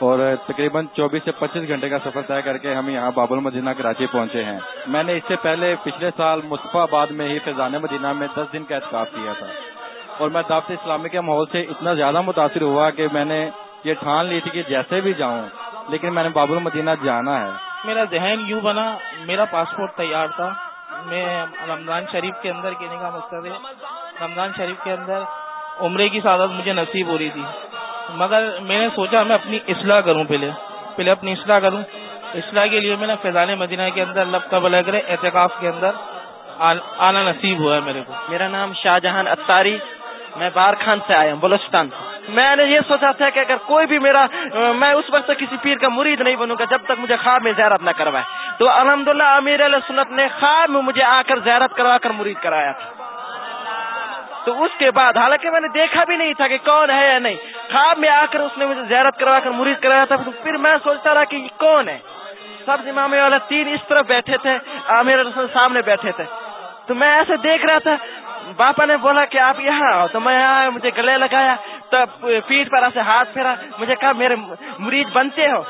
اور تقریباً چوبیس سے پچیس گھنٹے کا سفر طے کر کے ہم یہاں باب المدینہ کراچی پہنچے ہیں۔ میں نے اس سے پہلے پچھلے سال مصطفی آباد میں ہی فیضان مدینہ میں دس دن کا احتکاب کیا تھا۔ اور میں دعوت اسلامی کے ماحول سے اتنا زیادہ متاثر ہوا کہ میں نے یہ ٹھان لی تھی کہ جیسے بھی جاؤں، لیکن میں نے باب المدینہ جانا ہے۔ میرا ذہن یوں بنا، میرا پاسپورٹ تیار تھا۔ میں رمضان شریف کے اندر کہنے کا مقصد ہے، رمضان شریف کے اندر عمرے کی سعادت مجھے نصیب ہو رہی تھی۔ مگر میں نے سوچا میں اپنی اصلاح کروں پہلے پہلے اپنی اصلاح کروں۔ اصلاح کے لیے میں نے فیضان مدینہ کے اندر، لب کا بلا کرے احتکاف کے اندر آنا نصیب ہوا ہے میرے کو۔ میرا نام شاہ جہان اتاری میں بار خان سے آیا ہوں، بلوچستان۔ میں نے یہ سوچا تھا کہ اگر کوئی بھی میرا، میں اس وقت کسی پیر کا مرید نہیں بنوں گا جب تک مجھے خواب میں زیارت نہ کروائے۔ تو الحمدللہ امیر علیہ سنت نے خواب میں مجھے آ کر زیارت کروا کر مرید کرایا تھا۔ تو اس کے بعد حالانکہ میں نے دیکھا بھی نہیں تھا کہ کون ہے یا نہیں، خواب میں آ کر اس نے مجھے زیارت کروا کر مرید کرایا تھا، تو پھر میں سوچتا رہا کہ یہ کون ہے؟ سب امام والا تین اس طرف بیٹھے تھے، عامر رسول سامنے بیٹھے تھے۔ تو میں ایسے دیکھ رہا تھا، باپا نے بولا کہ آپ یہاں آؤ، تو میں یہاں مجھے گلے لگایا تب پیٹ پر ایسے ہاتھ پھیرا، مجھے کہا، میرے مرید بنتے ہو؟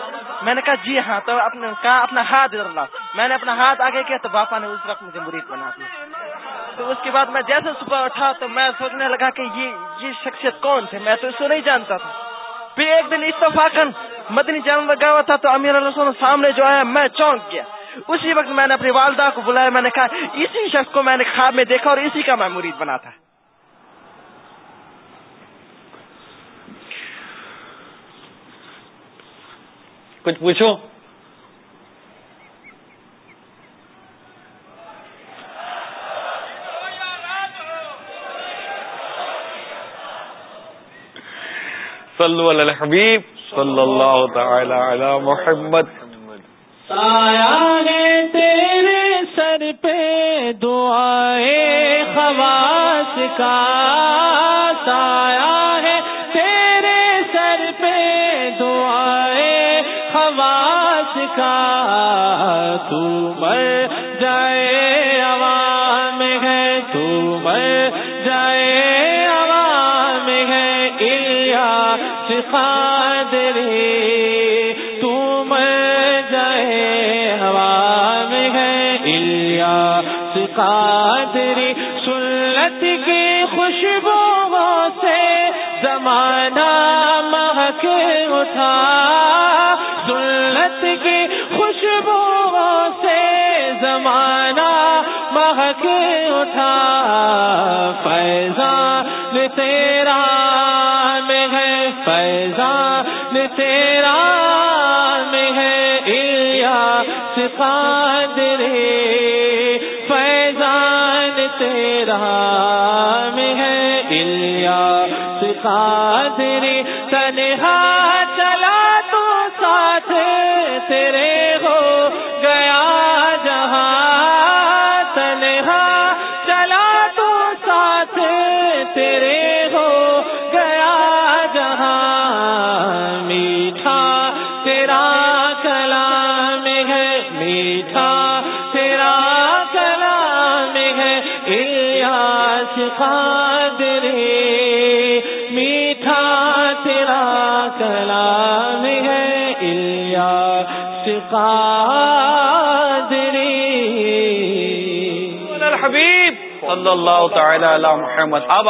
میں نے کہا جی ہاں تو اپنے کہا، اپنا ہاتھ ادھر لاؤ۔ میں نے اپنا ہاتھ آگے کیا، تو باپا نے اس وقت مجھے مرید بنا دیا۔ تو اس کے بعد میں جیسے صبح اٹھا، تو میں سوچنے لگا کہ یہ یہ شخصیت کون تھے میں تو اس کو نہیں جانتا تھا۔ پھر ایک دن اتفاقن مدنی جان لگا ہوا تھا، تو امیر اللہ سامنے جو آیا، میں چونک گیا۔ اسی وقت میں نے اپنی والدہ کو بلایا، میں نے کہا، اسی شخص کو میں نے خواب میں دیکھا اور اسی کا میں مرید بنا تھا۔ کچھ پوچھو؟ صلو علی الحبیب، صلی اللہ تعالی علی محمد. سایہ تیرے سر پہ دعائے خواص کا تو مر جائے عوام ہے تو مر جائے عوام ہے قادری تو مر جائے عوام ہے الیاس قادری سنت کی خوشبو سے زمانہ مہک اٹھا۔ سنت کی خوشبو زمانہ مہک اٹھا، فیضان تیرا میں ہے، فیضان تیرا میں ہے، الیاس فیضان تیرا میں ہے، الیاس قادری تنہا چلا تو ساتھ تیرے صلی اللہ تعالی علی محمد. اب